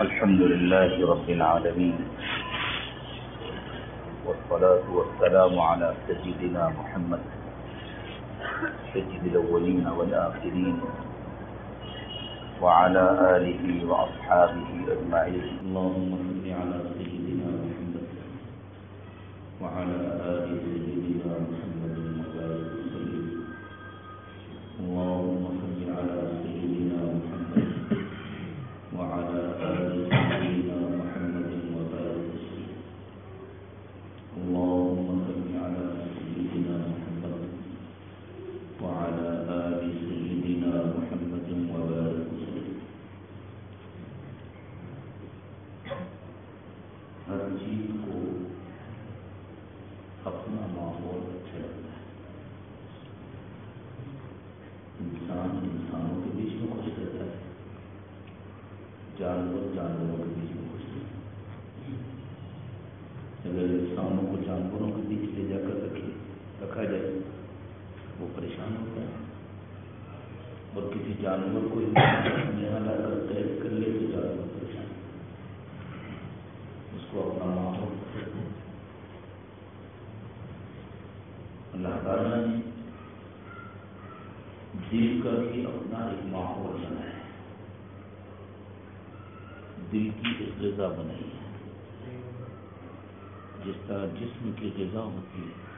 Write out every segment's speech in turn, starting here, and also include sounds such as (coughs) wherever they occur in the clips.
الحمد لله رب العالمين والصلاة والسلام على سيدنا محمد سيد الأولين والآخرين وعلى آله وأصحابه أجمعين. اللهم صل على سيدنا محمد وعلى آل غذا ہوتی ہے۔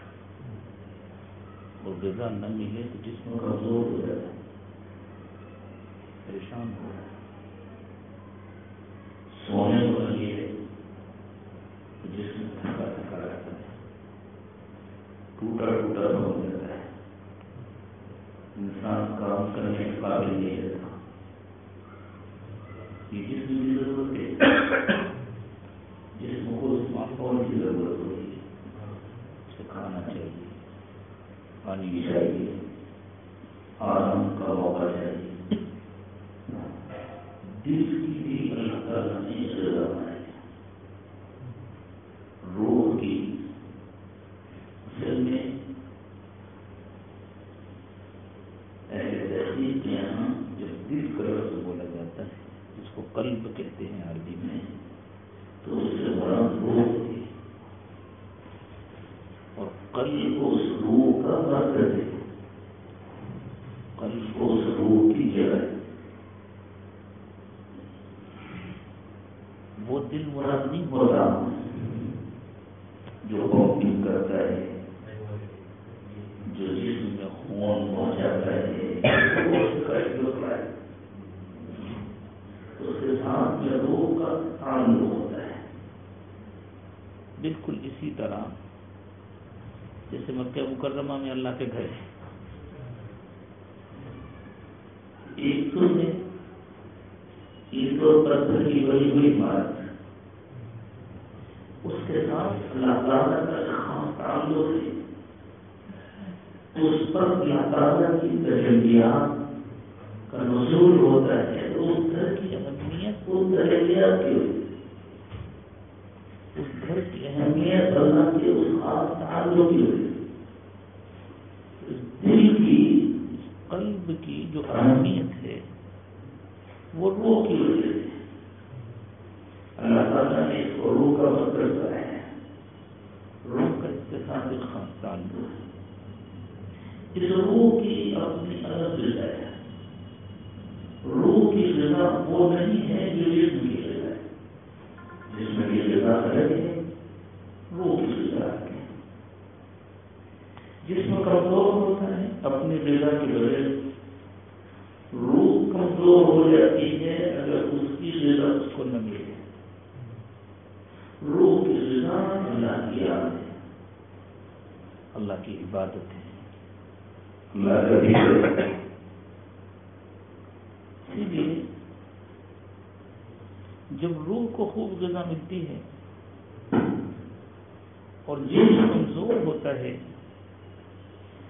اور غذا نہ ملے تو جسم کمزور ہو جاتا ہے، پریشان ہو جاتا ہے۔ سونے کو لگے تو جسم تھکا تھکا رہتا ہے۔ ٹوٹا ٹوٹا ہو جاتا ہے۔ انسان کام کرنے کے قابل نہیں رہتا۔ یہ جسم کی ضرورت ہے جسم کو اس ماحول کی ضرورت ہوتی ہے۔ کھانا چاہیے، پانی چاہیے آرام کا موقع چاہیے۔ دل کی بھی اللہ تعالیٰ نے غذا ہے روح کی اصل میں اہل تحقیق کے یہاں جب دل کا لفظ بولا جاتا ہے جس کو قلب کہتے ہیں عربی میں تو اس سے بڑا روح ہے اور قلب اس روح کا مرکز ہے قلب اس روح کی جگہ ہے وہ دل مراد نہیں ہوتا جو پمپنگ کرتا ہے جو جسم میں خون پہنچاتا ہے وہ اس کا ایک لوکا ہے اس کے ساتھ میں روح کا تعلق ہوتا ہے بالکل اسی طرح جیسے مکہ مکرمہ میں اللہ کے گھر ہے ایک تو ہے اس پتھر کی بڑی ہوئی بات اس کے ساتھ اللہ تعالیٰ کا خاص تعلق ہے۔ اس پر اللہ تعالیٰ کی تجلیات کا نزول ہوتا ہے تو اس گھر کی اہمیت اس تجلیات کی ہوتی اس گھر کی اہمیت اللہ کے اس خاص تعلق کی ہوتی اس دل کی اس قلب کی جو اہمیت ہے وہ روح کی وجہ سے اللہ تعالیٰ نے اس کو روح کا مطلب بنایا ہے روح کا اس کے ساتھ ایک خاص تعلق ہے اس روح کی اپنی الگ غذا ہے روح کی غذا وہ نہیں ہے جو جسم کی غذا ہے جسم کی غذا الگ ہے روح کی غذا الگ ہے جسم کمزور ہوتا ہے اپنی غذا کی وجہ سے روح کمزور ہو جاتی ہے اگر اس کی غذا اس کو نہ ملے روح کی غذا اللہ کی یاد ہے اللہ کی عبادت ہے اللہ کا ذکر ہے اسی لیے جب روح کو خوب غذا ملتی ہے اور جسم کمزور ہوتا ہے،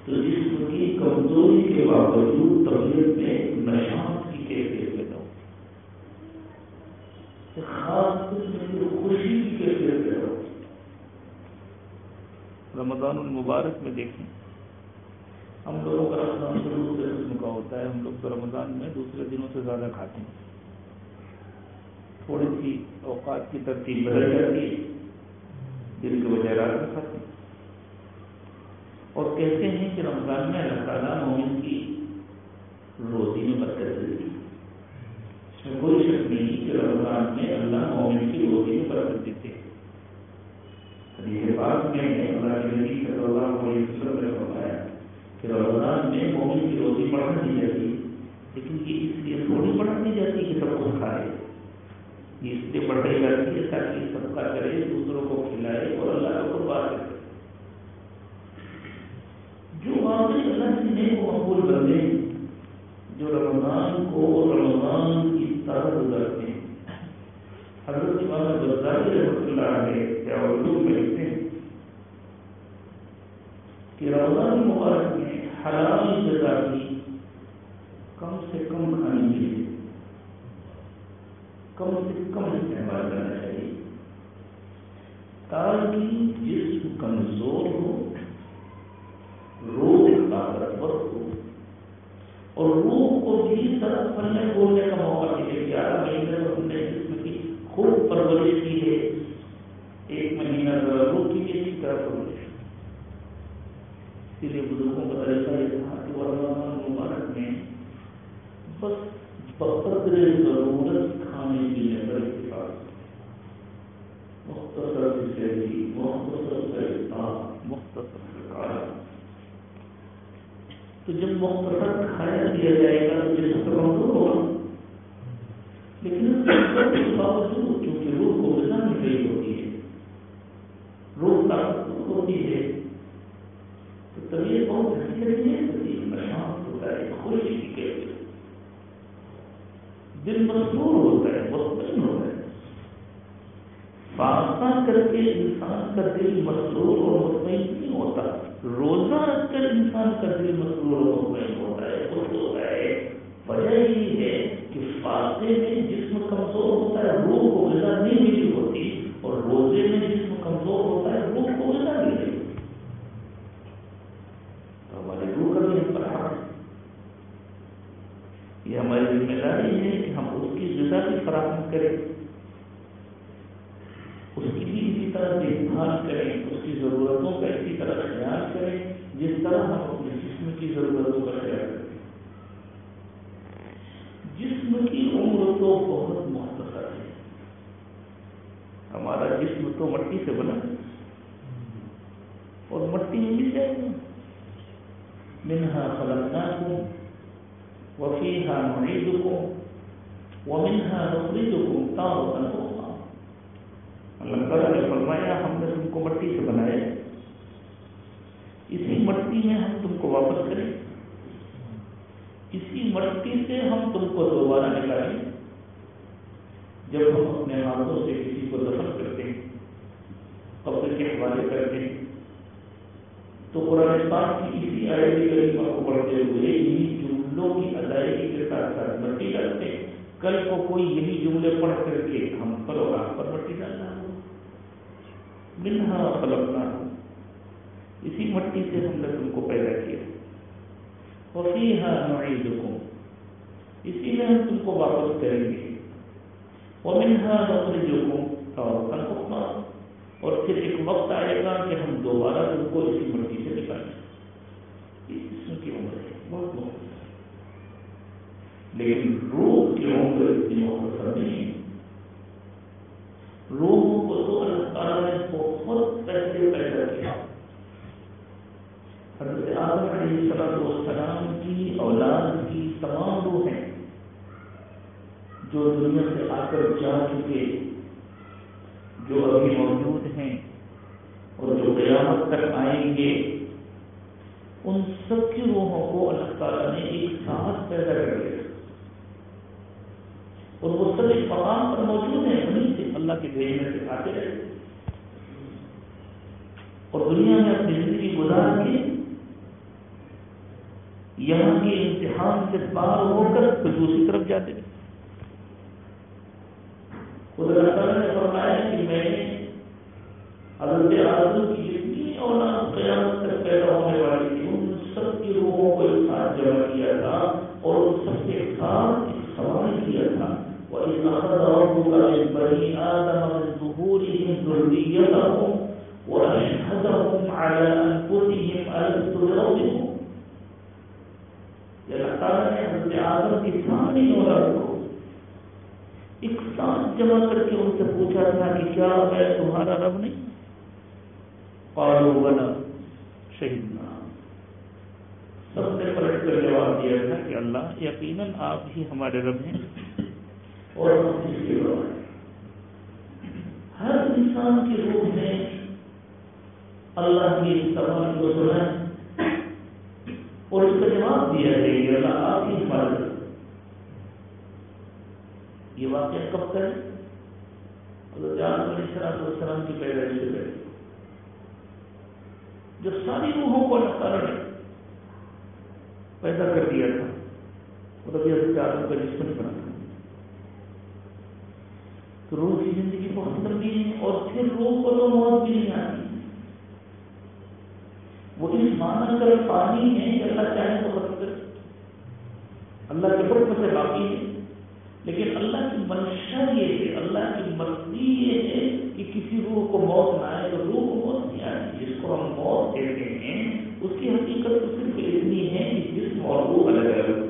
تو جسم کی کمزوری کے باوجود طبیعت میں نشان کی کیفیت پیدا ہوتی ہے۔ خاص قسم خوشی کی کیفیت پیدا ہوتی رمضان المبارک میں دیکھیں، ہم لوگوں کا رمضان تو دوسرے قسم کا ہوتا ہے، ہم لوگ تو رمضان میں دوسرے دنوں سے زیادہ کھاتے ہیں۔ تھوڑی سی اوقات کی ترتیب بدل جاتی ہے۔ جن کی وجہ رات میں ختم اور کہتے ہیں کہ رمضان میں اللہ تعالیٰ مومن کی روزی میں برکت دیتی اس میں کوئی شک نہیں کہ رمضان میں اللہ مومن کی روزی میں برکت دیتے ہیں۔ حدیث پاک میں اللہ کے نبی صلی اللہ علیہ وسلم نے فرمایا کہ رمضان میں مومن کی روزی بڑھا دی جاتی لیکن یہ اس لیے تھوڑی بڑھا دی جاتی کہ سب کچھ کھائے اس لیے بڑھائی جاتی ہے تاکہ سب کا کرے، دوسروں کو کھلائے اور اللہ کا قربان کرے۔ جو واقعی اللہ سے نیک و مقبول بندے جو رمضان کو رمضان کی طرح گزارتے ہیں۔ حضرت امام غزالی رحمۃ اللہ علیہ کیا اردو میں لکھتے ہیں کہ رمضان مبارک میں حلال جزا کی کم سے کم کھانی چاہیے کم سے کم استعمال کرنا چاہیے۔ تاکہ جسم کمزور ہو، روح طاقتور ہو، اور روح کو بھی طرف پلنے بولنے کا موقع ملے، گیارہ مہینے میں ہم نے جسم کی خوب پرورش کی ہے۔ ایک مہینہ ذرا روح کی بھی اسی طرح پرورش۔ اسی لیے بزرگوں کا طریقہ یہ تھا کہ وہ رمضان مبارک میں بس بقدر ضرورت کھانے پینے پر اتفاق مختصر سے مختصر سے مختصر تو جب مختصر کھایا دیا جائے گا تو جس کا کمزور ہوگا۔ لیکن باوجود چونکہ روح کو غذا مل رہی ہوتی ہے۔ روح طاقتور ہوتی ہے تو طبیعت بہت حقیقت نہیں ہوتی شانت ہوتا ہے خوشی کے مسرور ہوتا ہے، مطمئن ہوتا ہے۔ فاصلہ کر کے انسان کا دل مسرور اور مطمئن نہیں ہوتا۔ روزہ رکھ کر انسان کا دل مسرور اور مطمئن ہوتا ہے۔ خوش ہوتا ہے۔ وجہ یہ ہے کہ فاصلے میں جسم کمزور ہوتا ہے، روح کو غذا نہیں ملی ہوتی اور روزے میں جسم کمزور ہوتا ہے روح کو غذا مل رہی ہوتی تو ہماری روح کا بھی ہم پر حق ہے یہ ہماری ذمہ داری ہے کہ ہم اس کی غذا بھی فراہم کریں اس کی بھی اسی طرح دیکھ بھال کریں، اس کی ضرورتوں کا اسی طرح خیال کریں، جس طرح ہم اپنے جسم کی ضرورتوں کا خیال کریں۔ جسم کی عمر تو بہت مختصر ہے۔ ہمارا جسم تو مٹی سے بنا۔ اور مٹی میں مل جائے گا منہا خلقناکم وفیہا نعیدکم۔ ومنہا نخرجکم تارتا اخرى اللہ تعالیٰ نے فرمایا، ہم نے تم کو مٹی سے بنایا اسی مٹی میں ہم تم کو واپس کریں۔ اسی مٹی سے ہم تم کو دوبارہ نکالیں۔ جب ہم اپنے ہاتھوں سے کسی کو دفن کرتے ہیں، قبر کے حوالے کرتے ہیں، تو قرآن پاک کی اسی آئے کریمہ کو پڑھتے ہوئے انہیں جملوں کی ادائیگی کے ساتھ ساتھ مٹی ڈالتے ہیں۔ کل کو کوئی یہی جملے پڑھ کر کے ہم پر اور آپ پر مٹی ڈالنا ہو۔ منہا خلقنا اسی مٹی سے ہم نے تم کو پیدا کیا۔ وفیہا نعیدکم۔ اسی میں ہم تم کو واپس کریں گے۔ ومنہا نخرجکم۔ تارتا اخرى اور پھر ایک وقت آئے گا کہ ہم دوبارہ تم کو اسی مٹی سے نکالیں اس قسم کی عمر ہے بہت بہت لیکن روح کی عمر اتنی مختصر نہیں ہے روح کو تو اللہ تعالیٰ نے بہت پہلے پیدا کیا حضرت آدم علیہ السلام کی اولاد کی تمام روحیں جو دنیا سے آ کر جا چکے، جو ابھی موجود ہیں اور جو قیامت تک آئیں گے، ان سب کی روحوں کو اللہ تعالیٰ نے ایک ساتھ پیدا کر دیا۔ اور وہ سب ایک مقام پر موجود ہیں وہیں سے اللہ کے بھیجنے سے آتے رہے۔ اور دنیا میں اپنی زندگی گزار کے یہاں کے امتحان سے پار ہو کر پھر دوسری طرف جاتے رہے خود اللہ تعالیٰ نے فرمایا کہ میں نے حضرت آزم پوچھا تھا کہ کیا میں تمہارا رب نہیں؟ قالوا بنا شہیدنا سب نے پلٹ کر جواب دیا تھا کہ اللہ یقیناً آپ ہی ہمارے رب ہیں۔ اور ہم اس کے رب ہیں۔ ہر انسان کی روح نے اللہ کی سوال کو سنا اور اس کا جواب دیا ہے کہ اللہ آپ ہی ہمارے رب یہ واقعہ کب کرے السلام والسلام کی پیدائش سے پہلے۔ جو ساری روحوں کو اللہ تعالیٰ نے پیدا کر دیا تھا مطلب وہ تو حضرت آدم کا جسم نہیں بنا تو روح کی زندگی بہت لمبی ہے اور پھر روح کو تو موت بھی نہیں آتی۔ وہ اس معنی کر پانی ہے کہ اللہ چاہے تو ختم کر اللہ کے حکم سے باقی ہے۔ لیکن اللہ کی منشا یہ ہے، اللہ کی مرضی یہ ہے کہ کسی روح کو موت نہ آئے، تو روح کو موت نہیں آتی، جس کو ہم موت دیتے ہیں، اس کی حقیقت تو صرف اتنی ہے کہ جسم اور روح الگ الگ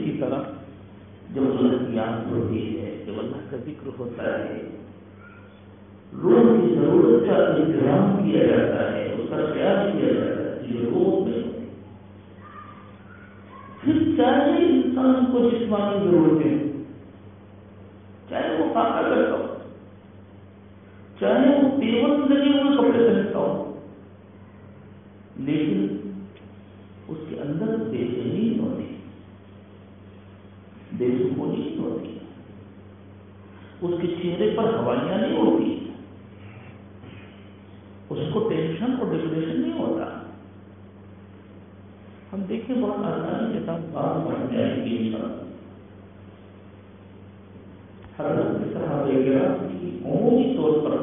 اسی طرح جب اللہ کی یاد ہوتی ہے جب اللہ کا ذکر ہوتا ہے، روح کی ضرورت کا انتظام کیا جاتا ہے، اس کا خیال کیا جاتا ہے یہ روح میں پھر چاہے انسان کو جسمانی ضرورتیں چاہے وہ پاکا کرتا ہو، چاہے وہ پیون لگے ہوئے کپڑے پہنتا ہو، لیکن اس کے اندر بے چینی ہوتی بے سکونی نہیں ہوتی اس کے چہرے پر ہوائیاں نہیں ہوتی۔ اس کو ٹینشن اور ڈپریشن نہیں ہوتا۔ ہم دیکھیں بہت آسانی کے ساتھ بات بن جائے گی حضرت صاحب کی عمومی طور پر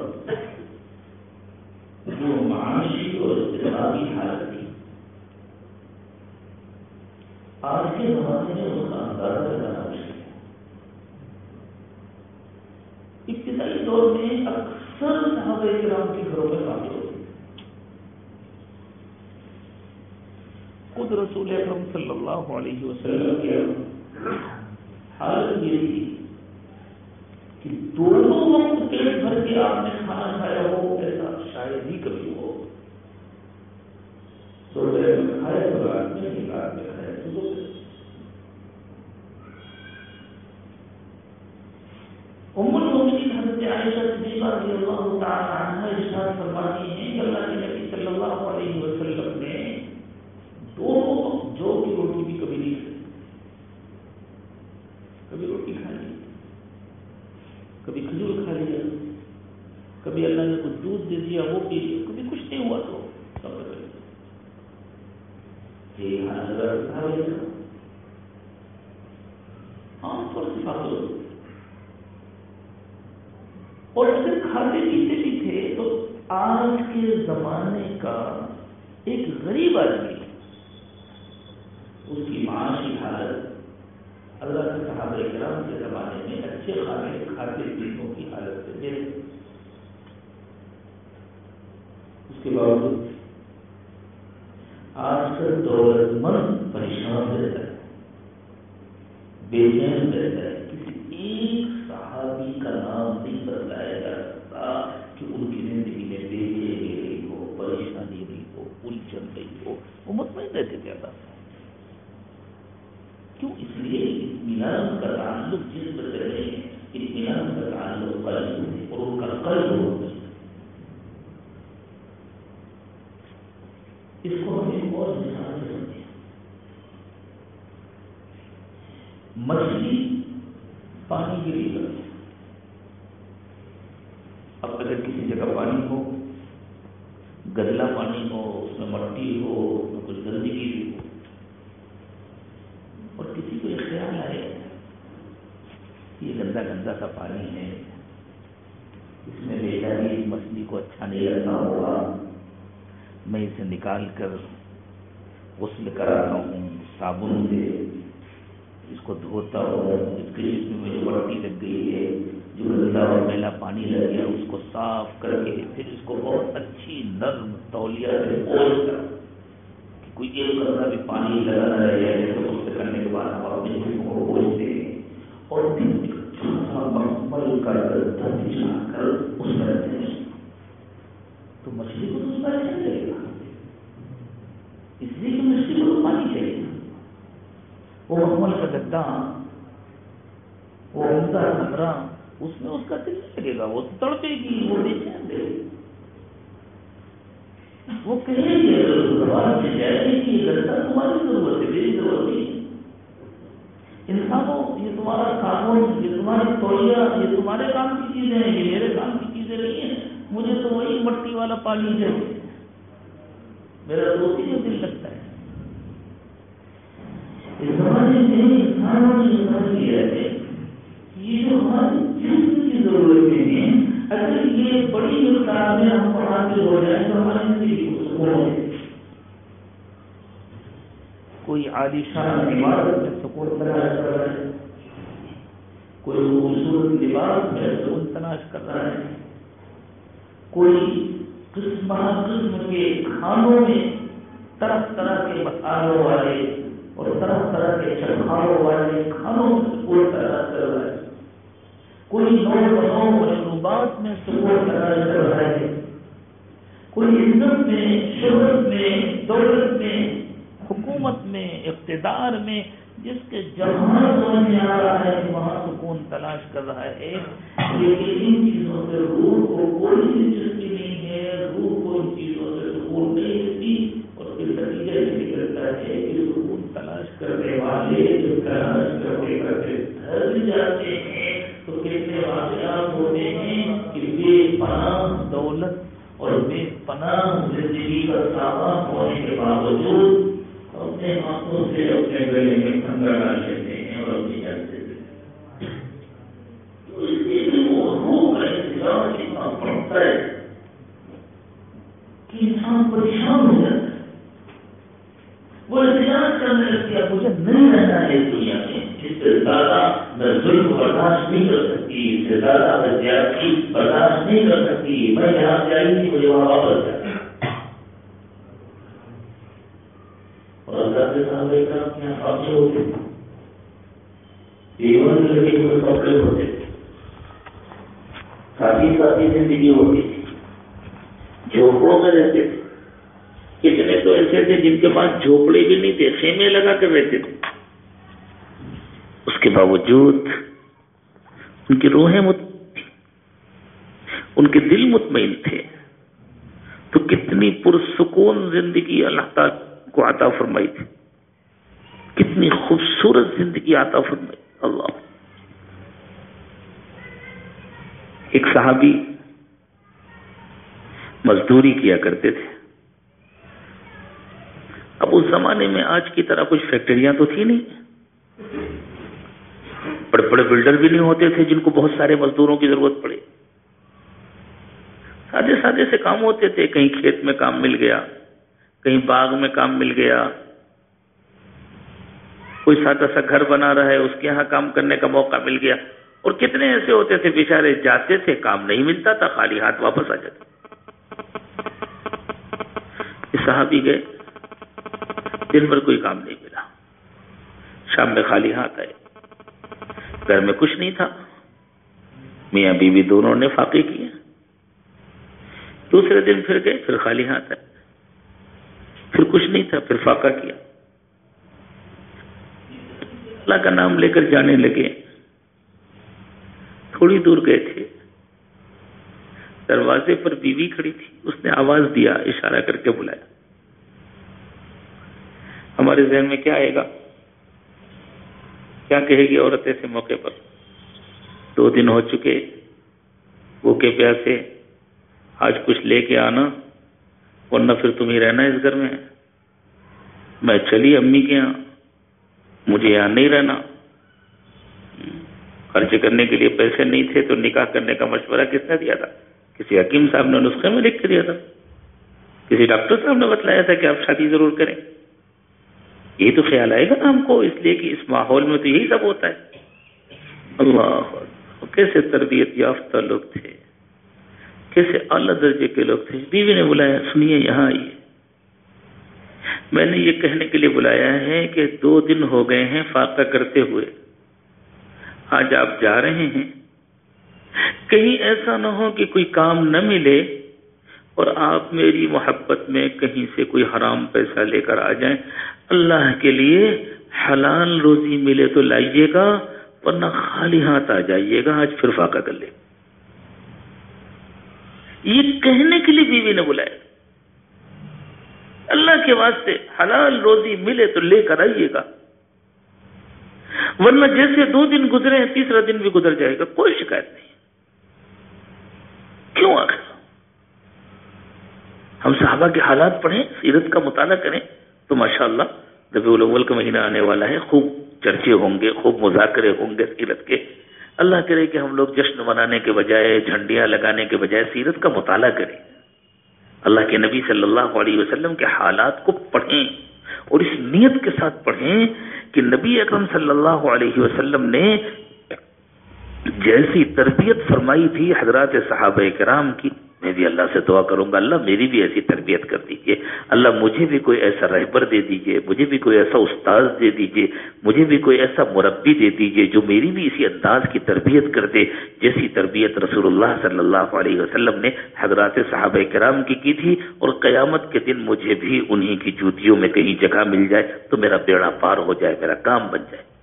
جو معاشی اور اقتصادی حالت تھی۔ آج کے زمانے میں اس کا اندازہ لگانا مشکل ہے ابتدائی دور میں اکثر صحابہ کرام کے گھروں میں کافی ہوتی خود رسول اکرم صلی اللہ علیہ وسلم کی حالت یہ تھی کہ دونوں وقت پیٹ بھر کے آپ نے کھانا کھایا ہو ایسا شاید ہی کبھی ہو۔ میں کھائے تو رات میں نہیں رات میں کھائے تو طیبہ رضی اللہ تعالی عنہ ارشاد فرماتی ہیں کہ اللہ کے نبی صلی اللہ علیہ وسلم نے دونوں جو کی روٹی بھی کبھی نہیں کھائی۔ کبھی روٹی کھا لی، کبھی کھجور کھا لیا، کبھی اللہ نے کچھ دودھ دے دیا، وہ پی لیا، کبھی کچھ نہیں ہوا تو سب یہ حضرت آج کے زمانے کا ایک غریب آدمی اس کی معاشی حالت اللہ کے صحابہ کرام کے زمانے میں اچھے کھانے کھاتے پیتوں کی حالت سے دے اس کے باوجود آج کل دولت مند پریشان رہتا ہے، بے چین رہتا ہے کسی ایک صحابی کا نام نہیں بتلایا جا سکتا کہ ان کی زندگی میں بے گئی ہو پریشانی رہی ہو الجھن رہی ہو وہ مطمئن رہتے تھے اللہ کیوں اس لیے اطمینان کا تعلق جسم سے نہیں اطمینان کا تعلق قلب اور ان کا قلب ہوتا ہے اس کو ہم ایک اور مثال سے سمجھیں مچھلی پانی کے لیے کرتے اب اگر کسی جگہ پانی ہو گدلا پانی ہو اس میں مٹی ہو اس میں کچھ گندگی بھی ہو اور کسی کو یہ خیال آئے یہ گندا گندا سا پانی ہے اس میں بیچاری مچھلی کو اچھا نہیں لگتا ہوگا میں اسے نکال کر غسل کراتا ہوں صابن سے اس کو دھوتا ہوں اس کے جسم میں جو مٹی لگ گئی ہے۔ جو گندا اور میلا پانی لگ گیا، اس کو صاف کر کے پھر اس کو بہت اچھی نرم تولیہ سے پوچھ کر کہ کوئی ایک قطرہ بھی پانی لگا نہ رہے تو غسل کرنے کے بعد ہم اپنے جسم کو پوچھتے ہیں اور پھر چھوٹا مکمل کر کر بچھا کر اس میں رکھتے ہیں۔ تو مچھلی کو تو اس کا اچھا لگے گا اس لیے کہ مچھلی کو پانی چاہیے۔ وہ مکمل کا گدا وہ عمدہ کمرہ اس میں اس کا دل نہیں لگے گا، وہ تڑپے گی، وہ بے چین دے وہ کہے گی زبان سے جائے گی کہ یہ گدا تمہاری ضرورت ہے، میری ضرورت نہیں انسانوں، یہ تمہارا قانون، یہ تمہاری توڑیا یہ تمہارے کام کی چیزیں ہیں، یہ میرے کام کی چیزیں نہیں ہیں۔ مجھے تو وہی مٹی والا پانی چاہیے۔ میرا دوستی میں دل لگتا ہے۔ یہ جو ہماری جسم کی ضرورتیں ہیں اگر یہ بڑی مقدار میں ہم کو حاصل ہو جائے تو ہماری زندگی کو سکون کوئی عالیشان عمارت میں سکون تلاش کر رہا ہے۔ کوئی خوبصورت لباس میں سکون تلاش کر رہا ہے۔ کوئی قسم قسم کے کھانوں میں طرح طرح کے مسالوں والے اور طرح طرح کے چکھاؤں والے کھانوں میں سکون تلاش کر کوئی نو نو مشروبات میں سکون تلاش کر رہا ہے۔ کوئی عزت میں، شہرت میں، دولت میں، حکومت میں، اقتدار میں، جس کے جہاں سمجھ میں آ رہا ہے، وہاں سکون تلاش کر رہا ہے۔ لیکن ان چیزوں سے روح کو کوئی دلچسپی نہیں کرنے والے جو تلاش کرتے کرتے تھک جاتے ہیں، تو کتنے واقعات ہوتے ہیں؟ کہ بے پناہ دولت اور بے پناہ زندگی کا سامان ہونے کے باوجود اپنے ہاتھوں سے اپنے گلے میں کنگا ڈال لیتے ہیں اور اپنی جان سے اتنا پڑتا ہے کہ انسان پریشان ہو جاتا ہے۔ وہ احتجاج کرنے لگتی ہے، مجھے نہیں رہنا ہے اس دنیا میں اس سے زیادہ میں ظلم برداشت نہیں کر سکتی، اس سے زیادہ میں زیادتی برداشت نہیں کر سکتی۔ میں یہاں سے آئی تھی، مجھے وہاں واپس جانا اور اللہ کے سامنے کا کیا خاصے ہوتے جیون میں لگے ہوئے کپڑے ہوتے ساتھی ساتھی زندگی ہوتی تھی جھوپڑوں میں رہتے تھے کتنے تو ایسے تھے جن کے پاس جھوپڑے بھی نہیں تھے، خیمے لگا کر رہتے تھے۔ اس کے باوجود ان کی روحیں مت ان کے دل مطمئن تھے۔ تو کتنی پرسکون زندگی اللہ تعالی کو عطا فرمائی تھی۔ کتنی خوبصورت زندگی عطا فرمائی۔ اللہ۔ ایک صحابی مزدوری کیا کرتے تھے۔ اب اس زمانے میں آج کی طرح کچھ فیکٹریاں تو تھی نہیں۔ بڑے بڑے بلڈر بھی نہیں ہوتے تھے جن کو بہت سارے مزدوروں کی ضرورت پڑے سادے سادے سے کام ہوتے تھے۔ کہیں کھیت میں کام مل گیا، کہیں باغ میں کام مل گیا۔ کوئی سادہ سا گھر بنا رہا ہے، اس کے یہاں کام کرنے کا موقع مل گیا۔ اور کتنے ایسے ہوتے تھے، بیچارے جاتے تھے، کام نہیں ملتا تھا، خالی ہاتھ واپس آ جاتے۔ صحابی گئے۔ دن بھر کوئی کام نہیں ملا۔ شام میں خالی ہاتھ آئے۔ گھر میں کچھ نہیں تھا۔ میاں بیوی دونوں نے فاقے کیے۔ دوسرے دن پھر گئے، پھر خالی ہاتھ آئے۔ پھر کچھ نہیں تھا، پھر فاقہ کیا۔ اللہ کا نام لے کر جانے لگے۔ تھوڑی دور گئے تھے۔ دروازے پر بیوی کھڑی تھی۔ اس نے آواز دیا، اشارہ کر کے بلایا۔ ہمارے ذہن میں کیا آئے گا؟ کیا کہے گی عورت ایسے موقع پر؟ دو دن ہو چکے، وہ کے پیاسے، آج کچھ لے کے آنا، ورنہ پھر تم ہی رہنا اس گھر میں۔ میں چلی امی کے یہاں، مجھے یہاں نہیں رہنا۔ خرچ کرنے کے لیے پیسے نہیں تھے تو نکاح کرنے کا مشورہ کس نے دیا تھا؟ کسی حکیم صاحب نے نسخے میں لکھ کے دیا تھا۔ کسی ڈاکٹر صاحب نے بتلایا تھا کہ آپ شادی ضرور کریں۔ یہ تو خیال آئے گا ہم کو، اس لیے کہ اس ماحول میں تو یہی سب ہوتا ہے۔ اللہ، کیسے تربیت یافتہ لوگ تھے؟ کیسے اعلیٰ درجے کے لوگ تھے؟ بیوی نے بلایا، سنیے یہاں آئیے میں نے یہ کہنے کے لیے بلایا ہے کہ دو دن ہو گئے ہیں فاقہ کرتے ہوئے۔ آج آپ جا رہے ہیں۔ کہیں ایسا نہ ہو کہ کوئی کام نہ ملے۔ اور آپ میری محبت میں کہیں سے کوئی حرام پیسہ لے کر آ جائیں، اللہ کے لیے حلال روزی ملے تو لائیے گا، ورنہ خالی ہاتھ آ جائیے گا، آج پھر فاقہ کر لے۔ یہ کہنے کے لیے بیوی نے بلایا۔ اللہ کے واسطے حلال روزی ملے تو لے کر آئیے گا۔ ورنہ جیسے دو دن گزرے ہیں، تیسرا دن بھی گزر جائے گا، کوئی شکایت نہیں۔ کیوں آخر؟ ہم صحابہ کے حالات پڑھیں، سیرت کا مطالعہ کریں تو ماشاء اللہ ربیع الاول کا مہینہ آنے والا ہے، خوب چرچے ہوں گے، خوب مذاکرے ہوں گے سیرت کے۔ اللہ کرے کہ ہم لوگ جشن منانے کے بجائے، جھنڈیاں لگانے کے بجائے سیرت کا مطالعہ کریں۔ اللہ کے نبی صلی اللہ علیہ وسلم کے حالات کو پڑھیں اور اس نیت کے ساتھ پڑھیں کہ نبی اکرم صلی اللہ علیہ وسلم نے جیسی تربیت فرمائی تھی حضرات صحابہ کرام کی۔ میں بھی اللہ سے دعا کروں گا۔ اللہ میری بھی ایسی تربیت کر دیجیے اللہ مجھے بھی کوئی ایسا رہبر دے دیجیے مجھے بھی کوئی ایسا استاذ دے دیجیے مجھے بھی کوئی ایسا مربی دے دیجیے جو میری بھی اسی انداز کی تربیت کر دے، جیسی تربیت رسول اللہ صلی اللہ علیہ وسلم نے حضرات صحابہ کرام کی کی تھی۔ اور قیامت کے دن مجھے بھی انہی کی جوتیوں میں کہیں جگہ مل جائے تو میرا بیڑا پار ہو جائے، میرا کام بن جائے۔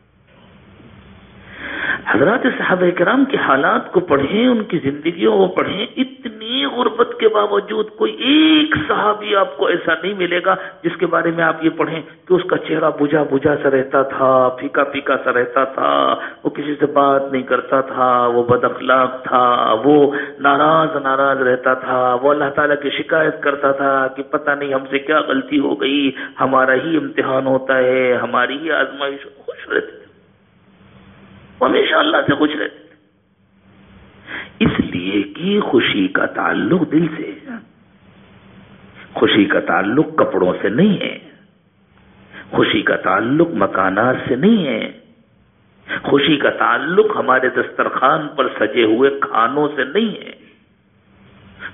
حضرات صحابہ کرام کے حالات کو پڑھیں، ان کی زندگیوں کو پڑھیں، اتنی غربت کے باوجود کوئی ایک صحابی آپ کو ایسا نہیں ملے گا جس کے بارے میں آپ یہ پڑھیں کہ اس کا چہرہ بجھا بجھا سا رہتا تھا، پھیکا پھیکا سا رہتا تھا، وہ کسی سے بات نہیں کرتا تھا، وہ بد اخلاق تھا، وہ ناراض ناراض رہتا تھا، وہ اللہ تعالیٰ کی شکایت کرتا تھا کہ پتہ نہیں ہم سے کیا غلطی ہو گئی، ہمارا ہی امتحان ہوتا ہے، ہماری ہی آزمائش خوش رہتے ہمیشہ اللہ سے خوش رہتے اس لیے کہ خوشی کا تعلق دل سے خوشی کا تعلق کپڑوں سے نہیں ہے۔ خوشی کا تعلق مکانات سے نہیں ہے۔ خوشی کا تعلق ہمارے دسترخوان پر سجے ہوئے کھانوں سے نہیں ہے۔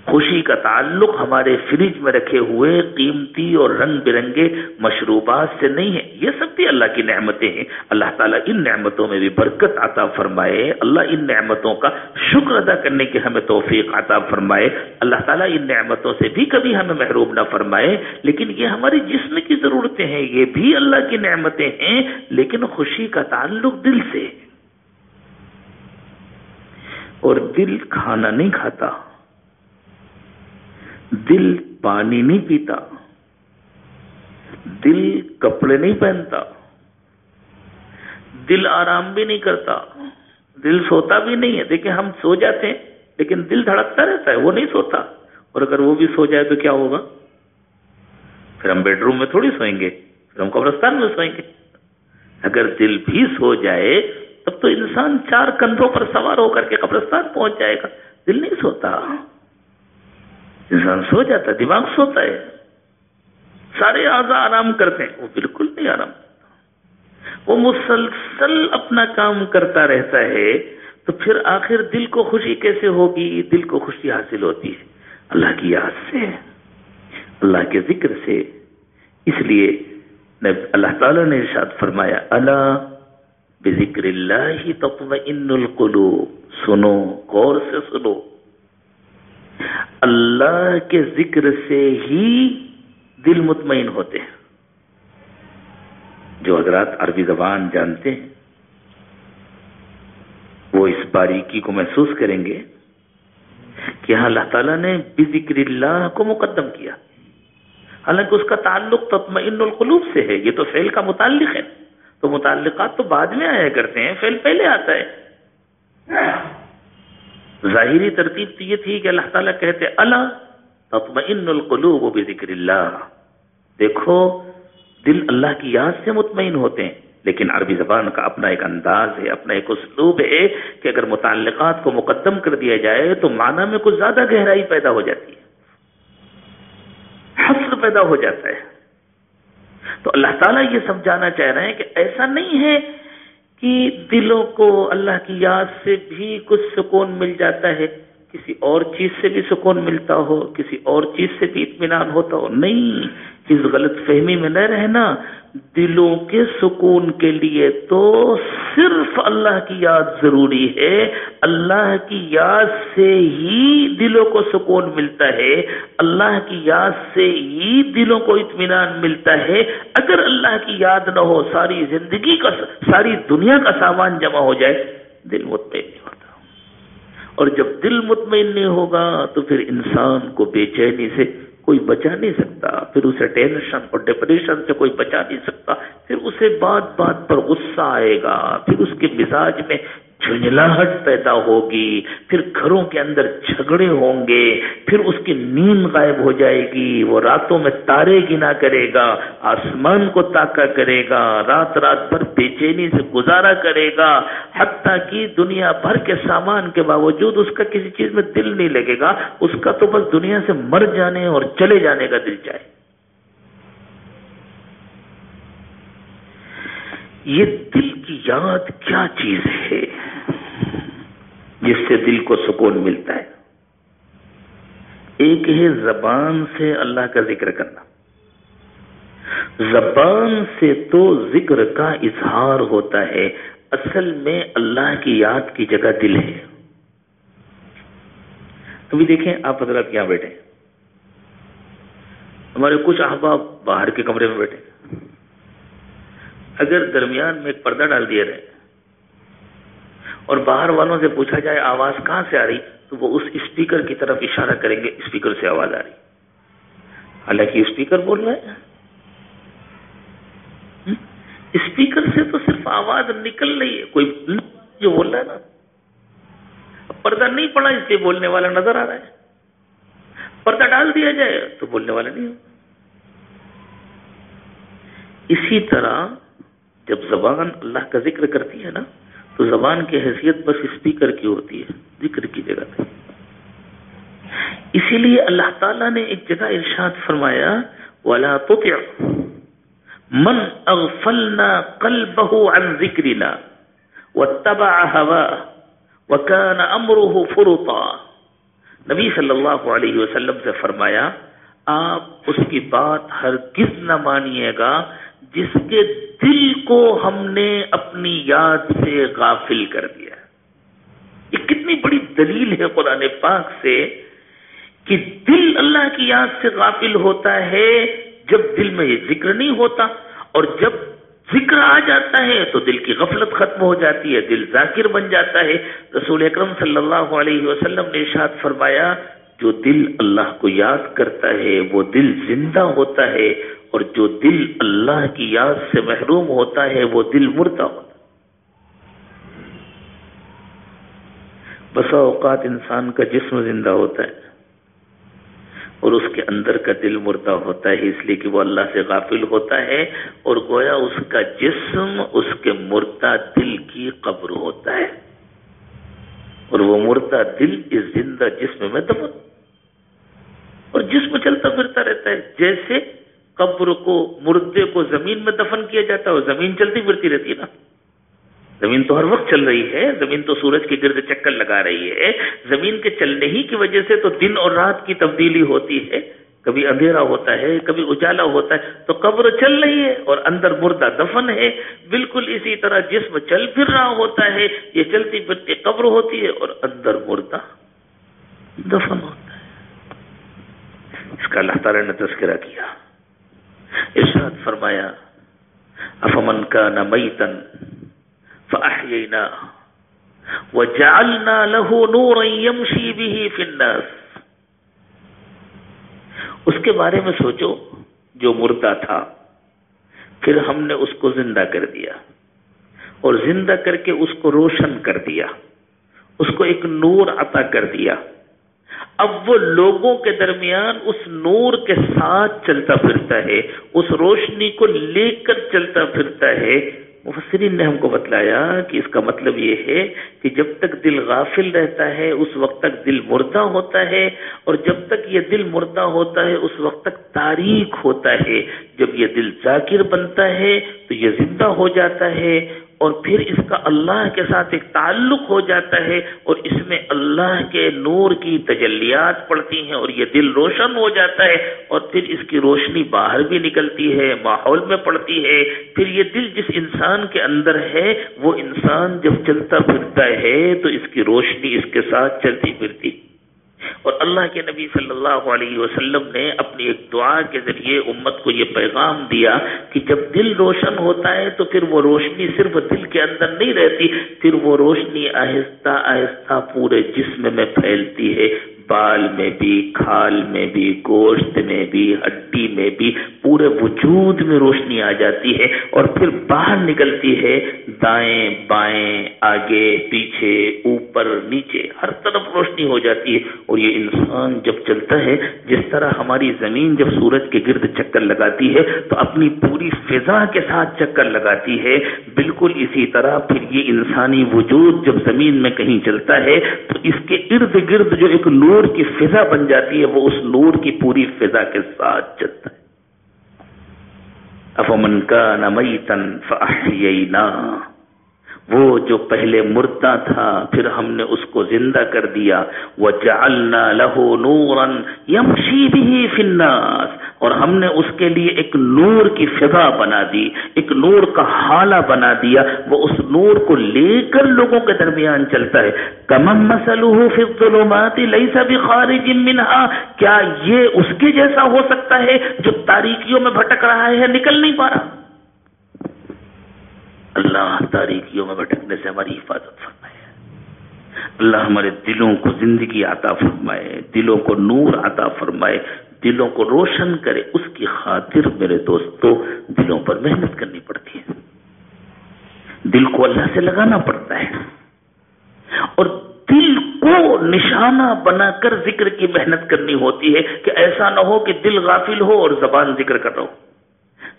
خوشی کا تعلق ہمارے فریج میں رکھے ہوئے قیمتی اور رنگ برنگے مشروبات سے نہیں ہے۔ یہ سب بھی اللہ کی نعمتیں ہیں۔ اللہ تعالیٰ ان نعمتوں میں بھی برکت عطا فرمائے۔ اللہ ان نعمتوں کا شکر ادا کرنے کی ہمیں توفیق عطا فرمائے۔ اللہ تعالیٰ ان نعمتوں سے بھی کبھی ہمیں محروم نہ فرمائے۔ لیکن یہ ہمارے جسم کی ضرورتیں ہیں۔ یہ بھی اللہ کی نعمتیں ہیں۔ لیکن خوشی کا تعلق دل سے اور دل کھانا نہیں کھاتا۔ دل پانی نہیں پیتا، دل کپڑے نہیں پہنتا، دل آرام بھی نہیں کرتا، دل سوتا بھی نہیں ہے۔ دیکھیں، ہم سو جاتے ہیں، لیکن دل دھڑکتا رہتا ہے، وہ نہیں سوتا۔ اور اگر وہ بھی سو جائے تو کیا ہوگا؟ پھر ہم بیڈ روم میں تھوڑی سوئیں گے، پھر ہم قبرستان میں سوئیں گے۔ اگر دل بھی سو جائے، تب تو انسان چار کندھوں پر سوار ہو کر کے قبرستان پہنچ جائے گا۔ دل نہیں سوتا۔ انسان سو جاتا دماغ سوتا ہے۔ سارے آزا آرام کرتے ہیں، وہ بالکل نہیں آرام وہ مسلسل اپنا کام کرتا رہتا ہے، تو پھر آخر دل کو خوشی کیسے ہوگی؟ دل کو خوشی حاصل ہوتی ہے۔ اللہ کی یاد سے، اللہ کے ذکر سے۔ اس لیے اللہ تعالی نے ارشاد فرمایا اللہ بذکر اللہ تطمئن القلوب۔ سنو، غور سے سنو۔ اللہ کے ذکر سے ہی دل مطمئن ہوتے ہیں۔ جو حضرات عربی زبان جانتے ہیں، وہ اس باریکی کو محسوس کریں گے کہ یہاں اللہ تعالیٰ نے بذکر اللہ کو مقدم کیا۔ حالانکہ اس کا تعلق تطمئن القلوب سے ہے، یہ تو فیل کا متعلق ہے۔ تو متعلقات تو بعد میں آیا کرتے ہیں فیل پہلے آتا ہے۔ ظاہری ترتیب تو یہ تھی کہ اللہ تعالیٰ کہتے اللہ تطمئن القلوب بذکر اللہ. دیکھو، دل اللہ کی یاد سے مطمئن ہوتے ہیں، لیکن عربی زبان کا اپنا ایک انداز ہے، اپنا ایک اسلوب ہے کہ اگر متعلقات کو مقدم کر دیا جائے تو معنی میں کچھ زیادہ گہرائی پیدا ہو جاتی ہے۔ حسر پیدا ہو جاتا ہے۔ تو اللہ تعالیٰ یہ سمجھانا چاہ رہے ہیں کہ ایسا نہیں ہے کہ دلوں کو اللہ کی یاد سے بھی کچھ سکون مل جاتا ہے۔ کسی اور چیز سے بھی سکون ملتا ہو، کسی اور چیز سے بھی اطمینان ہوتا ہو، نہیں، اس غلط فہمی میں نہ رہنا۔ دلوں کے سکون کے لیے تو صرف اللہ کی یاد ضروری ہے۔ اللہ کی یاد سے ہی دلوں کو سکون ملتا ہے۔ اللہ کی یاد سے ہی دلوں کو اطمینان ملتا ہے۔ اگر اللہ کی یاد نہ ہو، ساری زندگی کا، ساری دنیا کا سامان جمع ہو جائے، دل مطمئن نہیں ہوتا اور جب دل مطمئن نہیں ہوگا تو پھر انسان کو بے چینی سے کوئی بچا نہیں سکتا، پھر اسے ٹینشن اور ڈپریشن سے کوئی بچا نہیں سکتا، پھر اسے بات بات پر غصہ آئے گا، پھر اس کے مزاج میں جھنجلاہٹ پیدا ہوگی، پھر گھروں کے اندر جھگڑے ہوں گے، پھر اس کی نیند غائب ہو جائے گی، وہ راتوں میں تارے گنا کرے گا، آسمان کو تاکا کرے گا، رات رات بھر بے چینی سے گزارا کرے گا، حتیٰ کی دنیا بھر کے سامان کے باوجود اس کا کسی چیز میں دل نہیں لگے گا، اس کا تو بس دنیا سے مر جانے اور چلے جانے کا دل چاہے۔ یہ دل کی یاد کیا چیز ہے جس سے دل کو سکون ملتا ہے؟ ایک ہے زبان سے اللہ کا ذکر کرنا۔ زبان سے تو ذکر کا اظہار ہوتا ہے، اصل میں اللہ کی یاد کی جگہ دل ہے۔ ابھی دیکھیں آپ حضرات یہاں بیٹھے۔ ہمارے کچھ احباب باہر کے کمرے میں بیٹھے۔ اگر درمیان میں ایک پردہ ڈال دیا رہے اور باہر والوں سے پوچھا جائے آواز کہاں سے آ رہی تو وہ اس اسپیکر کی طرف اشارہ کریں گے، اسپیکر سے آواز آ رہی۔ حالانکہ اسپیکر بول رہے ہیں۔ اسپیکر سے تو صرف آواز نکل رہی ہے۔ کوئی جو بول رہا ہے نا؟ پردہ نہیں پڑا، اس لیے بولنے والا نظر آ رہا ہے۔ پردہ ڈال دیا جائے تو بولنے والا نہیں ہو اسی طرح جب زبان اللہ کا ذکر کرتی ہے نا، تو زبان کی حیثیت بس اسپیکر کی ہوتی ہے، ذکر کی جگہ پہ۔ اسی لیے اللہ تعالیٰ نے ایک جگہ ارشاد فرمایا والا تو من اغفلنا قلبه عن ذکرنا واتبع هواه وكان امره فرطا۔ نبی صلی اللہ علیہ وسلم سے فرمایا، آپ اس کی بات ہر کس نہ مانیے گا، جس کے دل کو ہم نے اپنی یاد سے غافل کر دیا۔ یہ کتنی بڑی دلیل ہے قرآن پاک سے کہ دل اللہ کی یاد سے غافل ہوتا ہے جب دل میں یہ ذکر نہیں ہوتا، اور جب ذکر آ جاتا ہے تو دل کی غفلت ختم ہو جاتی ہے، دل ذاکر بن جاتا ہے۔ رسول اکرم صلی اللہ علیہ وسلم نے ارشاد فرمایا، جو دل اللہ کو یاد کرتا ہے، وہ دل زندہ ہوتا ہے۔ اور جو دل اللہ کی یاد سے محروم ہوتا ہے، وہ دل مردہ ہوتا بسا اوقات انسان کا جسم زندہ ہوتا ہے اور اس کے اندر کا دل مردہ ہوتا ہے، اس لیے کہ وہ اللہ سے غافل ہوتا ہے اور گویا اس کا جسم اس کے مردہ دل کی قبر ہوتا ہے۔ اور وہ مردہ دل اس زندہ جسم میں دفن، اور جسم چلتا پھرتا رہتا ہے۔ جیسے قبر کو، مردے کو زمین میں دفن کیا جاتا ہے اور زمین چلتی پھرتی رہتی ہے نا۔ زمین تو ہر وقت چل رہی ہے، زمین تو سورج کے گرد چکر لگا رہی ہے۔ زمین کے چلنے ہی کی وجہ سے تو دن اور رات کی تبدیلی ہوتی ہے۔ کبھی اندھیرا ہوتا ہے، کبھی اجالا ہوتا ہے۔ تو قبر چل رہی ہے اور اندر مردہ دفن ہے۔ بالکل اسی طرح جسم چل پھر رہا ہوتا ہے۔ یہ چلتی پھرتی قبر ہوتی ہے اور اندر مردہ دفن ہوتا ہے۔ اس کا اللہ تعالی نے تذکرہ کیا۔ ارشاد فرمایا، افمن کا نہ میتن فأحيينا وجعلنا له نورا يمشي به في الناس۔ اس کے بارے میں سوچو، جو مردہ تھا، پھر ہم نے اس کو زندہ کر دیا اور زندہ کر کے اس کو روشن کر دیا، اس کو ایک نور عطا کر دیا۔ اب وہ لوگوں کے درمیان اس نور کے ساتھ چلتا پھرتا ہے، اس روشنی کو لے کر چلتا پھرتا ہے۔ مفسرین نے ہم کو بتلایا کہ اس کا مطلب یہ ہے کہ جب تک دل غافل رہتا ہے، اس وقت تک دل مردہ ہوتا ہے، اور جب تک یہ دل مردہ ہوتا ہے، اس وقت تک تاریخ ہوتا ہے۔ جب یہ دل ذاکر بنتا ہے تو یہ زندہ ہو جاتا ہے اور پھر اس کا اللہ کے ساتھ ایک تعلق ہو جاتا ہے اور اس میں اللہ کے نور کی تجلیات پڑتی ہیں اور یہ دل روشن ہو جاتا ہے اور پھر اس کی روشنی باہر بھی نکلتی ہے، ماحول میں پڑتی ہے۔ پھر یہ دل جس انسان کے اندر ہے، وہ انسان جب چلتا پھرتا ہے تو اس کی روشنی اس کے ساتھ چلتی پھرتی۔ اور اللہ کے نبی صلی اللہ علیہ وسلم نے اپنی ایک دعا کے ذریعے امت کو یہ پیغام دیا کہ جب دل روشن ہوتا ہے تو پھر وہ روشنی صرف دل کے اندر نہیں رہتی، پھر وہ روشنی آہستہ آہستہ پورے جسم میں پھیلتی ہے۔ بال میں بھی، کھال میں بھی، گوشت میں بھی، ہڈی میں بھی پورے وجود میں روشنی آ جاتی ہے اور پھر باہر نکلتی ہے، دائیں بائیں، آگے، پیچھے، اوپر، نیچے، ہر طرف روشنی ہو جاتی ہے اور یہ انسان جب چلتا ہے، جس طرح ہماری زمین جب سورج کے گرد چکر لگاتی ہے، تو اپنی پوری فضا کے ساتھ چکر لگاتی ہے۔ بالکل اسی طرح پھر یہ انسانی وجود جب زمین میں کہیں چلتا ہے، تو اس کے ارد گرد جو ایک نور نور کی فضا بن جاتی ہے، وہ اس نور کی پوری فضا کے ساتھ چلتا ہے۔ افمن کا نمئی تن وہ جو پہلے مردہ تھا، پھر ہم نے اس کو زندہ کر دیا۔ وہ جالنا لہو نورن یمشی بھی فناس اور ہم نے اس کے لیے ایک نور کی فضا بنا دی، ایک نور کا حالہ بنا دیا۔ وہ اس نور کو لے کر لوگوں کے درمیان چلتا ہے۔ کمم مسلو فلوماتی لئی خارج منہا کیا یہ اس کے جیسا ہو سکتا ہے جو تاریخیوں میں بھٹک رہا ہے نکل نہیں پا رہا؟ اللہ تاریخیوں میں بھٹکنے سے ہماری حفاظت فرمائے۔ اللہ ہمارے دلوں کو زندگی عطا فرمائے، دلوں کو نور عطا فرمائے، دلوں کو روشن کرے۔ اس کی خاطر میرے دوستوں دلوں پر محنت کرنی پڑتی ہے۔ دل کو اللہ سے لگانا پڑتا ہے۔ اور دل کو نشانہ بنا کر ذکر کی محنت کرنی ہوتی ہے کہ ایسا نہ ہو کہ دل غافل ہو اور زبان ذکر کر رہا ہو۔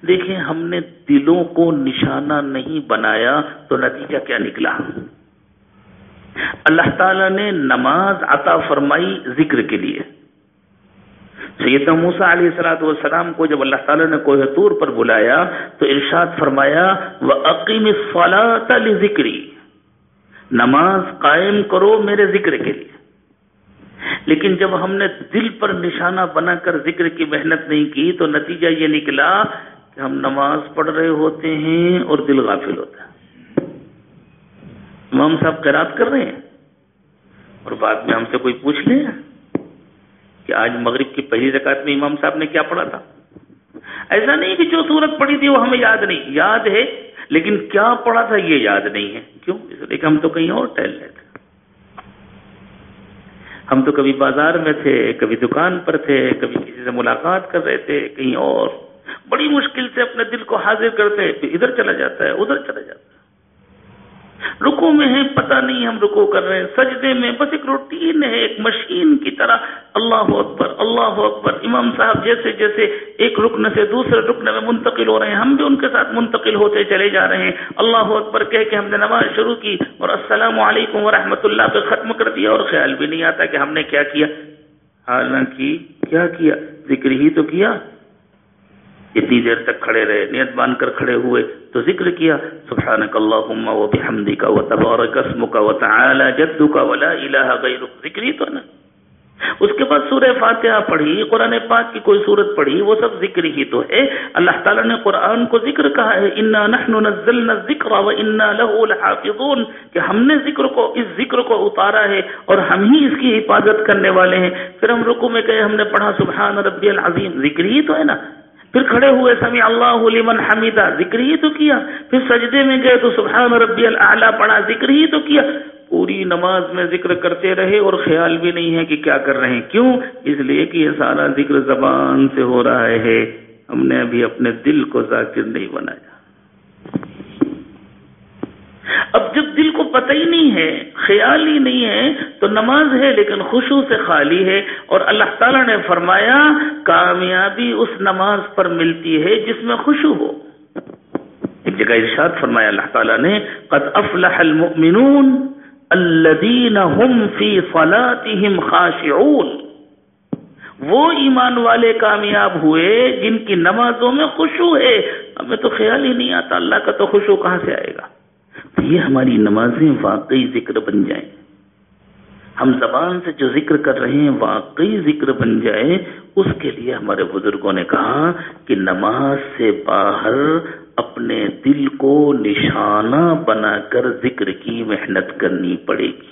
دیکھیں ہم نے دلوں کو نشانہ نہیں بنایا تو نتیجہ کیا نکلا؟ اللہ تعالی نے نماز عطا فرمائی ذکر کے لیے۔ سید موسا علیہ السلاۃ والسلام کو جب اللہ تعالیٰ نے کوہ طور پر بلایا تو ارشاد فرمایا وہ عقیم فلاط ذکری نماز قائم کرو میرے ذکر کے لیے۔ لیکن جب ہم نے دل پر نشانہ بنا کر ذکر کی محنت نہیں کی تو نتیجہ یہ نکلا کہ ہم نماز پڑھ رہے ہوتے ہیں اور دل غافل ہوتا ہے۔ امام صاحب قرات کر رہے ہیں اور بعد میں ہم سے کوئی پوچھ لیں کہ آج مغرب کی پہلی رکعت میں امام صاحب نے کیا پڑھا تھا؟ ایسا نہیں کہ جو صورت پڑھی تھی وہ ہمیں یاد نہیں۔ یاد ہے، لیکن کیا پڑھا تھا یہ یاد نہیں ہے۔ کیوں؟ اس لیے کہ ہم تو کہیں اور ٹہل رہے تھے۔ ہم تو کبھی بازار میں تھے، کبھی دکان پر تھے، کبھی کسی سے ملاقات کر رہے تھے، کہیں اور۔ بڑی مشکل سے اپنے دل کو حاضر کرتے ہیں ادھر چلا جاتا ہے، ادھر چلا جاتا ہے۔ رکو میں ہیں، پتہ نہیں ہم رکو کر رہے ہیں۔ سجدے میں بس ایک روٹین ہے، ایک مشین کی طرح۔ اللہ اکبر اللہ اکبر۔ امام صاحب جیسے جیسے ایک رکن سے دوسرے رکن میں منتقل ہو رہے ہیں، ہم بھی ان کے ساتھ منتقل ہوتے چلے جا رہے ہیں۔ اللہ اکبر کہہ کے ہم نے نماز شروع کی اور السلام علیکم ورحمۃ اللہ پہ ختم کر دیا اور خیال بھی نہیں آتا کہ ہم نے کیا کیا۔ حالانکہ کیا کیا؟ ذکر ہی تو کیا۔ اتنی دیر تک کھڑے رہے، نیت باندھ کر کھڑے ہوئے، تو ذکر کیا، سبحانک اللہم و بحمدک و تبارک اسمک و تعالی جدک ولا الہ غیرک ذکر ہی تو نا۔ اس کے بعد سورہ فاتحہ پڑھی، قرآن پاک کی کوئی صورت پڑھی، وہ سب ذکر ہی تو ہے۔ اللہ تعالیٰ نے قرآن کو ذکر کہا ہے، انا نحن نزلنا الذکر و انا له لحافظون، کہ ہم نے ذکر کو، اس ذکر کو اتارا ہے اور ہم ہی اس کی حفاظت کرنے والے ہیں۔ پھر ہم رکو میں کہے ہم نے پڑھا، سبحان ربی العظیم، ذکر ہی تو ہے نا۔ پھر کھڑے ہوئے سمی اللہ لمن حمیدہ، ذکر ہی تو کیا۔ پھر سجدے میں گئے تو سبحان ربی العلیٰ پڑھا، ذکر ہی تو کیا۔ پوری نماز میں ذکر کرتے رہے اور خیال بھی نہیں ہے کہ کیا کر رہے ہیں۔ کیوں؟ اس لیے کہ یہ سارا ذکر زبان سے ہو رہا ہے۔ ہم نے ابھی اپنے دل کو ذاکر نہیں بنایا۔ اب جب دل کو پتہ ہی نہیں ہے، خیال ہی نہیں ہے، تو نماز ہے لیکن خوشو سے خالی ہے۔ اور اللہ تعالیٰ نے فرمایا، کامیابی اس نماز پر ملتی ہے جس میں خوشو ہو۔ ایک جگہ ارشاد فرمایا اللہ تعالیٰ نے، قد افلح المؤمنون الذین هم فی صلاتهم خاشعون۔ وہ ایمان والے کامیاب ہوئے جن کی نمازوں میں خوشو ہے۔ ہمیں تو خیال ہی نہیں آتا، اللہ کا تو خوشو کہاں سے آئے گا؟ تو یہ ہماری نمازیں واقعی ذکر بن جائیں۔ ہم زبان سے جو ذکر کر رہے ہیں واقعی ذکر بن جائے اس کے لیے ہمارے بزرگوں نے کہا کہ نماز سے باہر اپنے دل کو نشانہ بنا کر ذکر کی محنت کرنی پڑے گی۔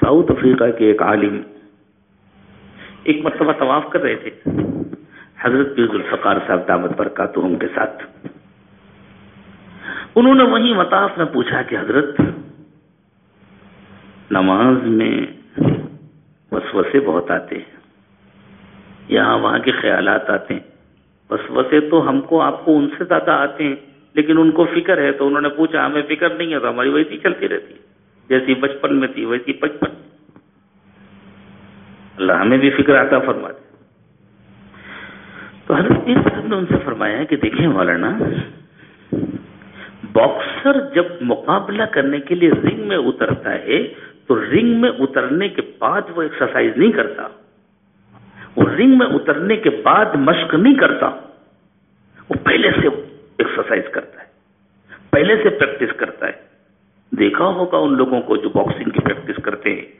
ساؤتھ افریقہ کے ایک عالم ایک مرتبہ طواف کر رہے تھے۔ حضرت پیز الفقار صاحب دعوت پر کے ساتھ۔ انہوں نے وہیں مطاف میں پوچھا کہ حضرت، نماز میں وسوسے بہت آتے ہیں۔ یہاں وہاں کے خیالات آتے ہیں۔ وسوسے تو ہم کو، آپ کو ان سے زیادہ آتے ہیں، لیکن ان کو فکر ہے تو انہوں نے پوچھا، ہمیں فکر نہیں ہے تو ہماری ویسی چلتی رہتی جیسی بچپن میں تھی ویسی بچپن اللہ ہمیں بھی فکر آتا فرما دے تو حضرت صاحب نے ان سے فرمایا کہ دیکھیں مولانا باکسر جب مقابلہ کرنے کے لیے رنگ میں اترتا ہے، تو رنگ میں اترنے کے بعد وہ ایکسرسائز نہیں کرتا۔ وہ رنگ میں اترنے کے بعد مشق نہیں کرتا۔ وہ پہلے سے ایکسرسائز کرتا ہے۔ پہلے سے پریکٹس کرتا ہے۔ دیکھا ہوگا ان لوگوں کو جو باکسنگ کی پریکٹس کرتے ہیں۔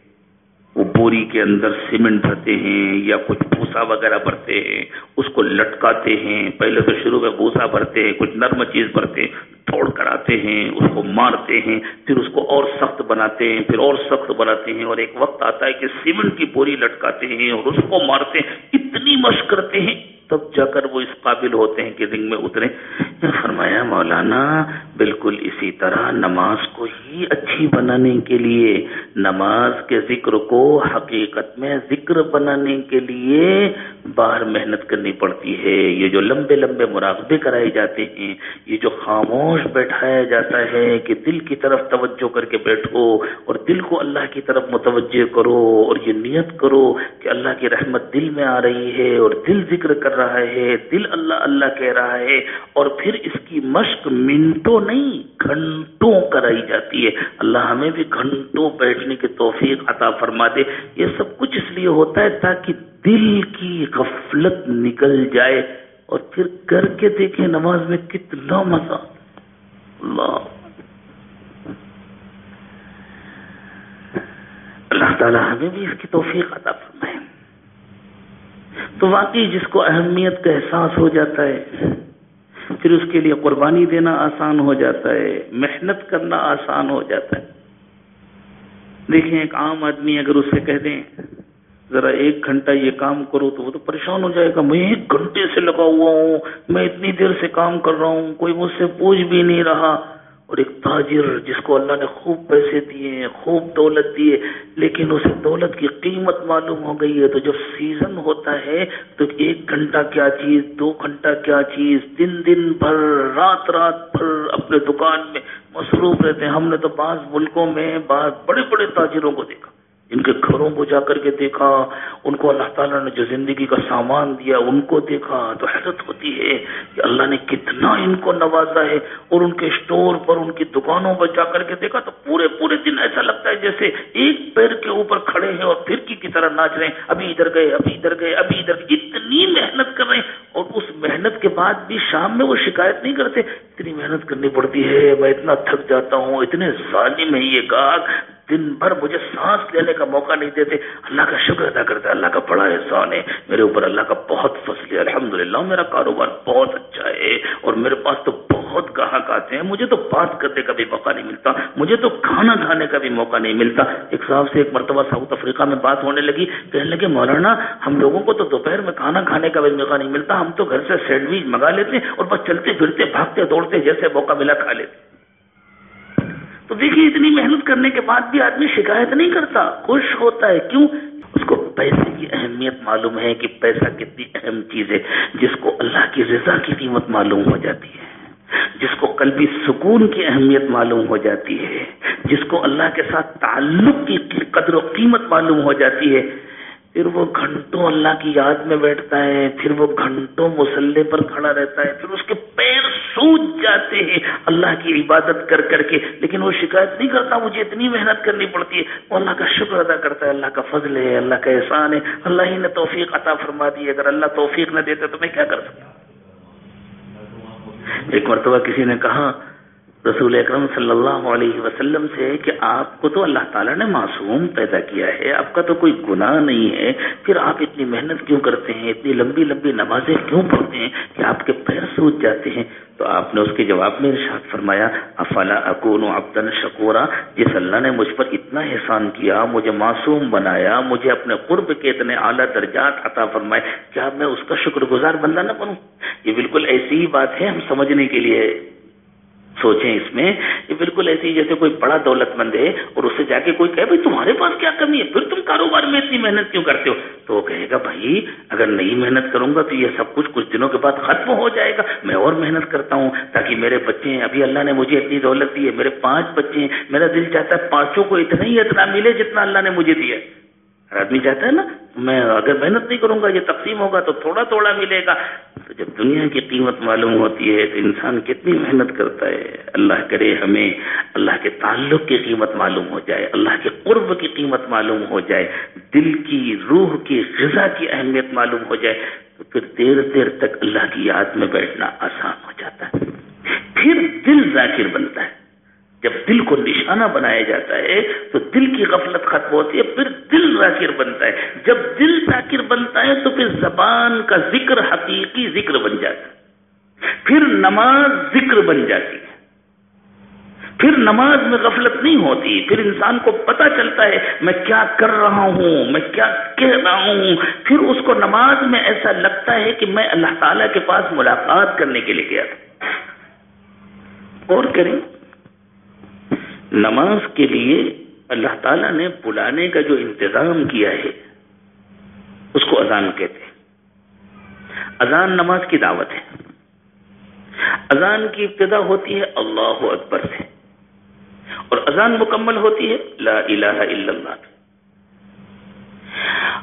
بوری کے اندر سیمنٹ بھرتے ہیں یا کچھ بھوسا وغیرہ بھرتے ہیں، اس کو لٹکاتے ہیں۔ پہلے تو شروع میں بھوسا بھرتے ہیں، کچھ نرم چیز بھرتے ہیں توڑ کر آتے ہیں، اس کو مارتے ہیں، پھر اس کو اور سخت بناتے ہیں، پھر اور سخت بناتے ہیں اور ایک وقت آتا ہے کہ سیمنٹ کی بوری لٹکاتے ہیں اور اس کو مارتے ہیں۔ اتنی مشق کرتے ہیں۔ تب جا کر وہ اس قابل ہوتے ہیں کہ رنگ میں اترے۔ فرمایا، مولانا، بالکل اسی طرح نماز کو ہی اچھی بنانے کے لیے، نماز کے ذکر کو حقیقت میں ذکر بنانے کے لیے باہر محنت کرنی پڑتی ہے۔ یہ جو لمبے لمبے مراقبے کرائے جاتے ہیں، یہ جو خاموش بیٹھایا جاتا ہے کہ دل کی طرف توجہ کر کے بیٹھو اور دل کو اللہ کی طرف متوجہ کرو اور یہ نیت کرو کہ اللہ کی رحمت دل میں آ رہی ہے اور دل ذکر کر رہا ہے، دل اللہ اللہ کہہ رہا ہے، اور پھر اس کی مشق منٹوں نہیں، گھنٹوں کرائی جاتی ہے۔ اللہ ہمیں بھی گھنٹوں بیٹھنے کی توفیق عطا فرما دے۔ یہ سب کچھ اس لیے ہوتا ہے تاکہ دل کی غفلت نکل جائے۔ اور پھر کر کے دیکھیں نماز میں کتنا مزہ۔ اللہ۔ اللہ تعالیٰ ہمیں بھی اس کی توفیق عطا فرمائے۔ تو واقعی جس کو اہمیت کا احساس ہو جاتا ہے، پھر اس کے لیے قربانی دینا آسان ہو جاتا ہے، محنت کرنا آسان ہو جاتا ہے۔ دیکھیں، ایک عام آدمی اگر اس سے کہہ دیں، ذرا ایک گھنٹہ یہ کام کرو تو وہ تو پریشان ہو جائے گا۔ میں ایک گھنٹے سے لگا ہوا ہوں، میں اتنی دیر سے کام کر رہا ہوں، کوئی مجھ سے پوچھ بھی نہیں رہا۔ اور ایک تاجر جس کو اللہ نے خوب پیسے دیے خوب دولت دیے لیکن اسے دولت کی قیمت معلوم ہو گئی ہے۔ تو جب سیزن ہوتا ہے، تو ایک گھنٹہ کیا چیز، دو گھنٹہ کیا چیز؟ دن دن بھر، رات رات بھر اپنے دکان میں مصروف رہتے ہیں۔ ہم نے تو بعض ملکوں میں بعض بڑے بڑے تاجروں کو دیکھا۔ ان کے گھروں کو جا کر کے دیکھا، ان کو اللہ تعالیٰ نے جو زندگی کا سامان دیا، ان کو دیکھا تو حیرت ہوتی ہے کہ اللہ نے کتنا ان کو نوازا ہے۔ اور ان کے اسٹور پر، ان کی دکانوں پر جا کر کے دیکھا تو پورے پورے دن ایسا لگتا ہے جیسے ایک پیر کے اوپر کھڑے ہیں اور پھر کی طرح ناچ رہے ہیں۔ ابھی ادھر گئے، ابھی ادھر گئے، ابھی ادھر گئے۔ اتنی محنت کر رہے ہیں۔ اور اس محنت کے بعد بھی شام میں وہ شکایت نہیں کرتے۔ اتنی محنت کرنی پڑتی ہے، میں اتنا تھک جاتا ہوں، اتنے ظالم ہے یہ گاہک۔ دن بھر مجھے سانس لینے کا موقع نہیں دیتے۔ اللہ کا شکر ادا کرتا ہے اللہ کا بڑا احسان ہے۔ میرے اوپر اللہ کا بہت فصل ہے الحمد للہ میرا کاروبار بہت اچھا ہے۔ اور میرے پاس تو بہت گاہک آتے ہیں۔ مجھے تو بات کرنے کا بھی موقع نہیں ملتا، مجھے تو کھانا کھانے کا بھی موقع نہیں ملتا۔ ایک صاحب سے ایک مرتبہ ساؤتھ افریقہ میں بات ہونے لگی، کہنے لگے، مولانا، ہم لوگوں کو تو دوپہر میں کھانا کھانے کا بھی موقع نہیں ملتا، ہم تو گھر سے سینڈوچ منگا لیتے ہیں اور بس چلتے پھرتے بھاگتے دوڑتے جیسے موقع ملا، کھا لیتے تو دیکھیے، اتنی محنت کرنے کے بعد بھی آدمی شکایت نہیں کرتا، خوش ہوتا ہے۔ کیوں؟ اس کو پیسے کی اہمیت معلوم ہے کہ پیسہ کتنی اہم چیز ہے، جس کو اللہ کی رضا کی قیمت معلوم ہو جاتی ہے، جس کو قلبی سکون کی اہمیت معلوم ہو جاتی ہے، جس کو اللہ کے ساتھ تعلق کی قدر و قیمت معلوم ہو جاتی ہے۔ پھر وہ گھنٹوں اللہ کی یاد میں بیٹھتا ہے، پھر وہ گھنٹوں مسلح پر کھڑا رہتا ہے، پھر اس کے پیر سوج جاتے ہیں۔ اللہ کی عبادت کر کر کے، لیکن وہ شکایت نہیں کرتا، مجھے اتنی محنت کرنی پڑتی ہے۔ وہ اللہ کا شکر ادا کرتا ہے، اللہ کا فضل ہے، اللہ کا احسان ہے۔ اللہ ہی نے توفیق عطا فرما دی اگر اللہ توفیق نہ دیتے تو میں کیا کر سکتا ایک مرتبہ کسی نے کہا رسول اکرم صلی اللہ علیہ وسلم سے کہ آپ کو تو اللہ تعالیٰ نے معصوم پیدا کیا ہے، آپ کا تو کوئی گناہ نہیں ہے۔ پھر آپ اتنی محنت کیوں کرتے ہیں؟ اتنی لمبی لمبی نمازیں کیوں پڑھتے ہیں کہ آپ کے پیر سوچ جاتے ہیں؟ تو آپ نے اس کے جواب میں ارشاد فرمایا، افلا اکون عبدن شکورا؟ جس اللہ نے مجھ پر اتنا احسان کیا، مجھے معصوم بنایا، مجھے اپنے قرب کے اتنے اعلیٰ درجات عطا فرمائے، کیا میں اس کا شکر گزار بندہ نہ بنوں؟ یہ بالکل ایسی ہی بات ہے ہم سمجھنے کے لیے۔ سوچیں اس میں یہ بالکل ایسی جیسے کوئی بڑا دولت مند ہے اور اس سے جا کے کوئی کہے بھائی تمہارے پاس کیا کمی ہے؟ پھر تم کاروبار میں اتنی محنت کیوں کرتے ہو؟ تو وہ کہے گا بھائی اگر نہیں محنت کروں گا تو یہ سب کچھ کچھ دنوں کے بعد ختم ہو جائے گا۔ میں اور محنت کرتا ہوں تاکہ میرے بچے ہیں۔ ابھی اللہ نے مجھے اتنی دولت دی ہے، میرے پانچ بچے ہیں۔ میرا دل چاہتا ہے پانچوں کو اتنا ہی اتنا ملے جتنا اللہ نے مجھے دیا آدمی چاہتا ہے نا، میں اگر محنت نہیں کروں گا، یہ تقسیم ہوگا تو تھوڑا تھوڑا ملے گا۔ تو جب دنیا کی قیمت معلوم ہوتی ہے تو انسان کتنی محنت کرتا ہے۔ اللہ کرے ہمیں، اللہ کے تعلق کی قیمت معلوم ہو جائے، اللہ کے قرب کی قیمت معلوم ہو جائے، دل کی، روح کی غذا کی اہمیت معلوم ہو جائے۔ تو پھر دیر دیر تک اللہ کی یاد میں بیٹھنا آسان ہو جاتا ہے۔ پھر دل ذاکر بنتا ہے۔ جب دل کو نشانہ بنایا جاتا ہے تو دل کی غفلت ختم ہوتی ہے، پھر دل ذاکر بنتا ہے۔ جب دل ذاکر بنتا ہے تو پھر زبان کا ذکر حقیقی ذکر بن جاتا ہے۔ پھر نماز ذکر بن جاتی ہے۔ پھر نماز میں غفلت نہیں ہوتی، پھر انسان کو پتا چلتا ہے، میں کیا کر رہا ہوں، میں کیا کہہ رہا ہوں۔ پھر اس کو نماز میں ایسا لگتا ہے کہ میں اللہ تعالی کے پاس ملاقات کرنے کے لیے گیا تھا۔ اور کریں۔ نماز کے لیے اللہ تعالیٰ نے بلانے کا جو انتظام کیا ہے، اس کو اذان کہتے ہیں۔ اذان نماز کی دعوت ہے۔ اذان کی ابتدا ہوتی ہے اللہ اکبر سے۔ اور اذان مکمل ہوتی ہے لا الہ الا اللہ۔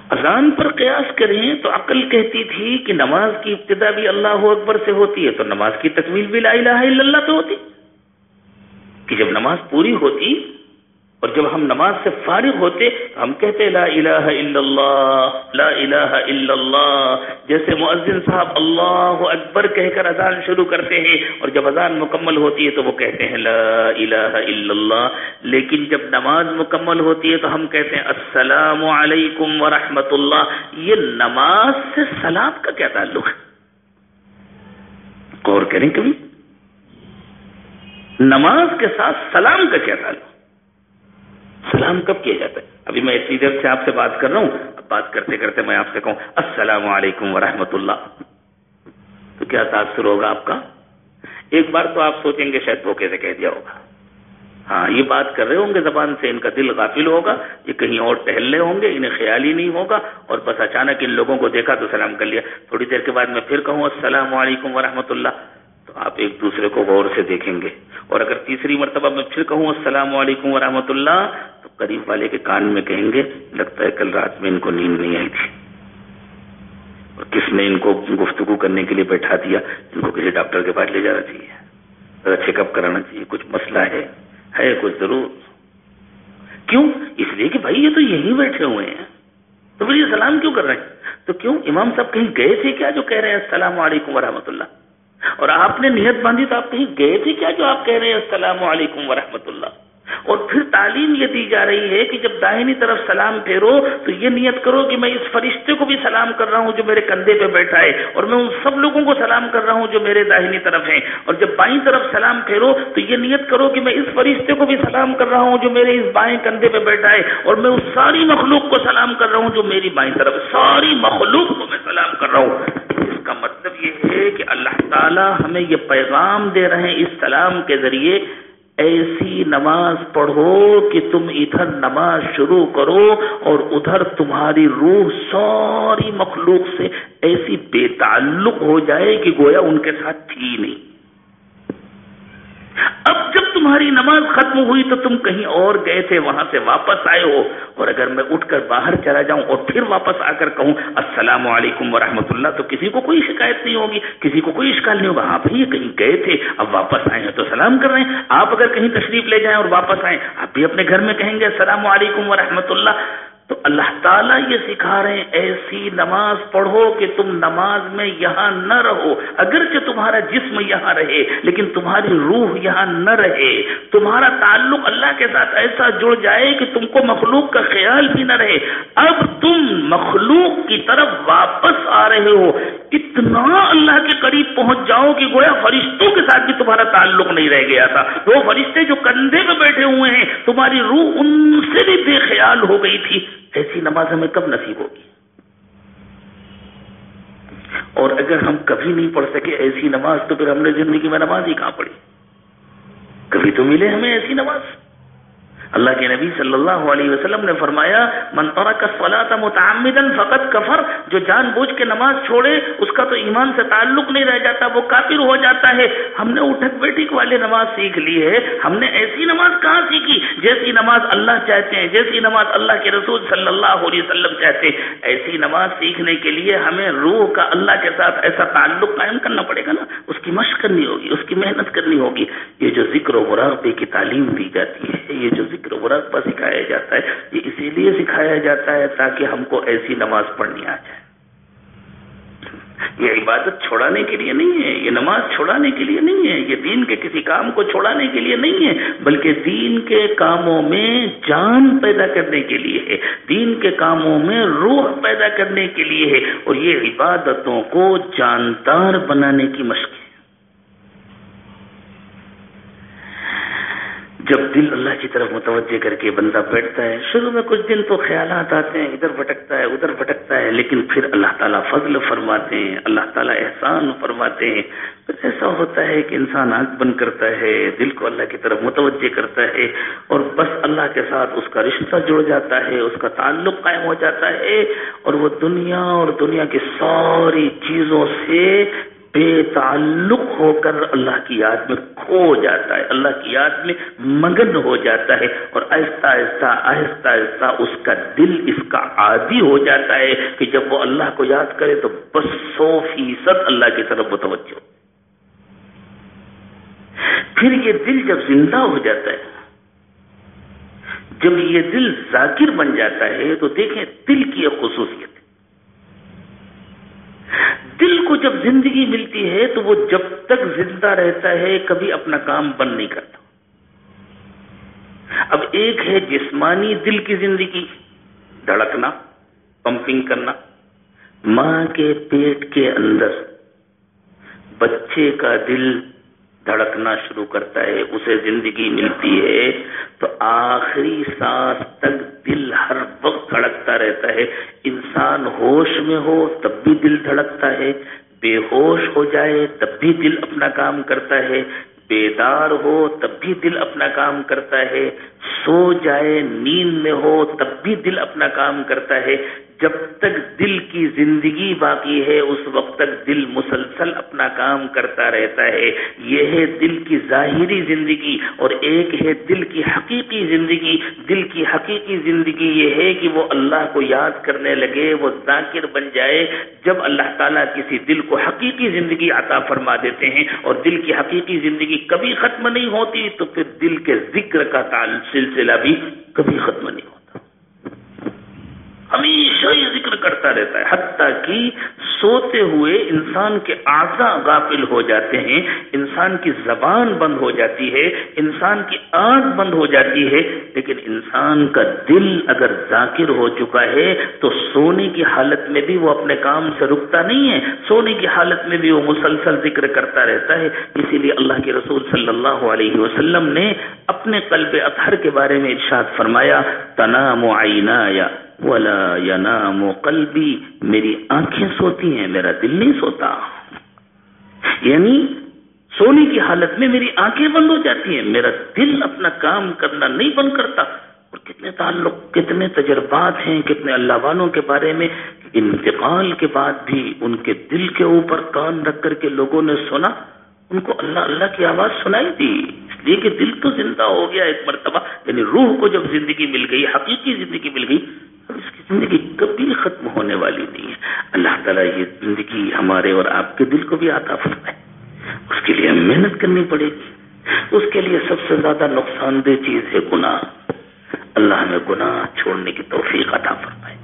اذان پر قیاس کریں تو عقل کہتی تھی کہ نماز کی ابتدا بھی اللہ اکبر سے ہوتی ہے، تو نماز کی تکمیل بھی لا الہ الا اللہ تو ہوتی۔ کہ جب نماز پوری ہوتی اور جب ہم نماز سے فارغ ہوتے، ہم کہتے، لا الہ الا اللہ، لا الہ الا اللہ، جیسے مؤذن صاحب اللہ اکبر کہہ کر اذان شروع کرتے ہیں اور جب اذان مکمل ہوتی ہے تو وہ کہتے ہیں لا الہ الا اللہ، لیکن جب نماز مکمل ہوتی ہے تو ہم کہتے ہیں السلام علیکم ورحمۃ اللہ، یہ نماز سے سلام کا کیا تعلق ہے؟ غور کریں کبھی۔ نماز کے ساتھ سلام کا کیا تعلق؟ سلام کب کیا جاتا ہے؟ ابھی میں اتنی دیر سے آپ سے بات کر رہا ہوں، اب بات کرتے کرتے میں آپ سے کہوں، السلام علیکم ورحمۃ اللہ تو کیا تاثر ہوگا آپ کا؟ ایک بار تو آپ سوچیں گے شاید دھوکے سے کہہ دیا ہوگا۔ ہاں یہ بات کر رہے ہوں گے، زبان سے ان کا دل غافل ہوگا، یہ کہیں اور ٹہل رہے ہوں گے، انہیں خیال ہی نہیں ہوگا، اور بس اچانک ان لوگوں کو دیکھا تو سلام کر لیا۔ تھوڑی دیر کے بعد میں پھر کہوں، السلام علیکم ورحمۃ اللہ آپ ایک دوسرے کو غور سے دیکھیں گے۔ اور اگر تیسری مرتبہ میں پھر کہوں السلام علیکم ورحمۃ اللہ، تو قریب والے کے کان میں کہیں گے، لگتا ہے کل رات میں ان کو نیند نہیں آئی تھی۔ اور کس نے ان کو گفتگو کرنے کے لیے بیٹھا دیا؟ ان کو کسی ڈاکٹر کے پاس لے جانا چاہیے۔ چیک اپ کرانا چاہیے، کچھ مسئلہ ہے ہے کچھ ضرور۔ کیوں؟ اس لیے کہ بھائی یہ تو یہی بیٹھے ہوئے ہیں۔ تو پھر یہ سلام کیوں کر رہے ہیں؟ تو کیوں امام صاحب کہیں گئے تھے کیا جو کہہ رہے ہیں السلام علیکم ورحمۃ اللہ؟ اور آپ نے نیت باندھی تو آپ کہیں گئے تھے کیا جو آپ کہہ رہے ہیں؟ السلام علیکم ورحمۃ اللہ۔ اور پھر تعلیم یہ دی جا رہی ہے کہ جب داہنی طرف سلام پھیرو تو یہ نیت کرو کہ میں اس فرشتے کو بھی سلام کر رہا ہوں جو میرے کندھے پہ بیٹھا ہے اور میں ان سب لوگوں کو سلام کر رہا ہوں جو میرے داہنی طرف ہیں۔ اور جب بائیں طرف سلام پھیرو تو یہ نیت کرو کہ میں اس فرشتے کو بھی سلام کر رہا ہوں جو میرے اس بائیں کندھے پہ بیٹھا ہے اور میں اس ساری مخلوق کو سلام کر رہا ہوں جو میری بائیں طرف ساری مخلوق کو میں سلام کر رہا ہوں۔ اس کا مطلب یہ ہے کہ اللہ تعالیٰ ہمیں یہ پیغام دے رہے ہیں اس سلام کے ذریعے ایسی نماز پڑھو کہ تم ادھر نماز شروع کرو اور ادھر تمہاری روح ساری مخلوق سے ایسی بے تعلق ہو جائے کہ گویا ان کے ساتھ تھی نہیں۔ اب جب تمہاری نماز ختم ہوئی تو تم کہیں اور گئے تھے، وہاں سے واپس آئے ہو۔ اور اگر میں اٹھ کر باہر چلا جاؤں اور پھر واپس آ کر کہوں، السلام علیکم ورحمۃ اللہ، تو کسی کو کوئی شکایت نہیں ہوگی، کسی کو کوئی اشکال نہیں ہوگا۔ ہاں بھائی کہیں گئے تھے، اب واپس آئے ہیں تو سلام کر رہے ہیں۔ آپ اگر کہیں تشریف لے جائیں اور واپس آئیں، آپ بھی اپنے گھر میں کہیں گے، السلام علیکم ورحمۃ اللہ۔ تو اللہ تعالیٰ یہ سکھا رہے ہیں، ایسی نماز پڑھو کہ تم نماز میں یہاں نہ رہو۔ اگرچہ تمہارا جسم یہاں رہے، لیکن تمہاری روح یہاں نہ رہے۔ تمہارا تعلق اللہ کے ساتھ ایسا جڑ جائے کہ تم کو مخلوق کا خیال بھی نہ رہے۔ اب تم مخلوق کی طرف واپس آ رہے ہو۔ اتنا اللہ کے قریب پہنچ جاؤ کہ گویا فرشتوں کے ساتھ بھی تمہارا تعلق نہیں رہ گیا تھا۔ وہ فرشتے جو کندھے میں بیٹھے ہوئے ہیں، تمہاری روح ان سے بھی بے خیال ہو گئی تھی۔ ایسی نماز ہمیں کب نصیب ہوگی؟ اور اگر ہم کبھی نہیں پڑھ سکے ایسی نماز تو پھر ہم نے زندگی میں نماز ہی کہاں پڑھی؟ کبھی تو ملے ہمیں ایسی نماز؟ اللہ کے نبی صلی اللہ علیہ وسلم نے فرمایا منتورا کا سوالات متعمدن فقط کفر. جو جان بوجھ کے نماز چھوڑے، اس کا تو ایمان سے تعلق نہیں رہ جاتا، وہ کافر ہو جاتا ہے۔ ہم نے اٹھک بیٹھک والے نماز سیکھ لی ہے، ہم نے ایسی نماز کہاں سیکھی؟ جیسی نماز اللہ چاہتے ہیں، جیسی نماز اللہ کے رسول صلی اللہ علیہ وسلم چاہتے ہیں۔ ایسی نماز سیکھنے کے لیے ہمیں روح کا اللہ کے ساتھ ایسا تعلق قائم کرنا پڑے گا نا۔ اس کی مشق کرنی ہوگی، اس کی محنت کرنی ہوگی۔ یہ جو ذکر و مراقبے کی تعلیم دی جاتی ہے، یہ جو ذکر و مرقبہ سکھایا جاتا ہے، یہ اسی لیے سکھایا جاتا ہے تاکہ ہم کو ایسی نماز پڑھنی آ جائے۔ یہ عبادت چھوڑانے کے لیے نہیں ہے، یہ نماز چھوڑانے کے لیے نہیں ہے، یہ دین کے کسی کام کو چھوڑانے کے لیے نہیں ہے، بلکہ دین کے کاموں میں جان پیدا کرنے کے لیے ہے۔ دین کے کاموں میں روح پیدا کرنے کے لیے ہے۔ اور یہ عبادتوں کو جاندار بنانے کی مشق ہے۔ جب دل اللہ کی طرف متوجہ کر کے بندہ بیٹھتا ہے، شروع میں کچھ دن تو خیالات آتے ہیں، ادھر بھٹکتا ہے، ادھر بھٹکتا ہے، لیکن پھر اللہ تعالیٰ فضل فرماتے ہیں، اللہ تعالیٰ احسان فرماتے ہیں۔ پھر ایسا ہوتا ہے کہ انسان آنکھ بند کرتا ہے، دل کو اللہ کی طرف متوجہ کرتا ہے اور بس اللہ کے ساتھ اس کا رشتہ جڑ جاتا ہے، اس کا تعلق قائم ہو جاتا ہے اور وہ دنیا اور دنیا کی ساری چیزوں سے بے تعلق ہو کر اللہ کی یاد میں کھو جاتا ہے، اللہ کی یاد میں مگن ہو جاتا ہے اور آہستہ آہستہ آہستہ آہستہ اس کا دل اس کا عادی ہو جاتا ہے کہ جب وہ اللہ کو یاد کرے تو بس سو فیصد اللہ کی طرف متوجہ پھر یہ دل جب زندہ ہو جاتا ہے، جب یہ دل ذاکر بن جاتا ہے تو دیکھیں دل کی ایک خصوصیت۔ دل کو جب زندگی ملتی ہے تو وہ جب تک زندہ رہتا ہے، کبھی اپنا کام بند نہیں کرتا۔ اب ایک ہے جسمانی دل کی زندگی، دھڑکنا، پمپنگ کرنا۔ ماں کے پیٹ کے اندر بچے کا دل دھڑکنا شروع کرتا ہے، اسے زندگی ملتی ہے۔ تو آخری سانس تک دل ہر وقت دھڑکتا رہتا ہے۔ انسان ہوش میں ہو تب بھی دل دھڑکتا ہے۔ بے ہوش ہو جائے تب بھی دل اپنا کام کرتا ہے۔ بیدار ہو تب بھی دل اپنا کام کرتا ہے۔ سو جائے، نیند میں ہو تب بھی دل اپنا کام کرتا ہے۔ جب تک دل کی زندگی باقی ہے، اس وقت تک دل مسلسل اپنا کام کرتا رہتا ہے۔ یہ ہے دل کی ظاہری زندگی اور ایک ہے دل کی حقیقی زندگی۔ دل کی حقیقی زندگی یہ ہے کہ وہ اللہ کو یاد کرنے لگے، وہ ذاکر بن جائے۔ جب اللہ تعالیٰ کسی دل کو حقیقی زندگی عطا فرما دیتے ہیں اور دل کی حقیقی زندگی کبھی ختم نہیں ہوتی، تو پھر دل کے ذکر کا سلسلہ بھی کبھی ختم نہیں ہوتا۔ ہمیشہ یہ ذکر کرتا رہتا ہے، حتیٰ کہ سوتے ہوئے انسان کے اعضا غافل ہو جاتے ہیں، انسان کی زبان بند ہو جاتی ہے، انسان کی آنکھ بند ہو جاتی ہے، لیکن انسان کا دل اگر ذاکر ہو چکا ہے تو سونے کی حالت میں بھی وہ اپنے کام سے رکتا نہیں ہے، سونے کی حالت میں بھی وہ مسلسل ذکر کرتا رہتا ہے۔ اسی لیے اللہ کے رسول صلی اللہ علیہ وسلم نے اپنے قلب اطہر کے بارے میں ارشاد فرمایا، تنام یا ولا ینام قلبی میری آنکھیں سوتی ہیں، میرا دل نہیں سوتا۔ یعنی سونے کی حالت میں میری آنکھیں بند ہو جاتی ہیں، میرا دل اپنا کام کرنا نہیں بند کرتا۔ اور کتنے تعلق، کتنے تجربات ہیں، کتنے اللہ والوں کے بارے میں۔ انتقال کے بعد بھی ان کے دل کے اوپر کان رکھ کر کے لوگوں نے سنا۔ ان کو اللہ اللہ کی آواز سنائی دی۔ اس لیے کہ دل تو زندہ ہو گیا ایک مرتبہ یعنی روح کو جب زندگی مل گئی، حقیقی زندگی مل گئی اس کی زندگی کبھی ختم ہونے والی نہیں ہے۔ اللہ تعالیٰ یہ زندگی ہمارے اور آپ کے دل کو بھی آتا فرمائے۔ اس کے لیے محنت کرنی پڑے گی۔ اس کے لیے سب سے زیادہ نقصان دہ چیز ہے گناہ۔ اللہ ہمیں گناہ چھوڑنے کی توفیق عطا فرمائے۔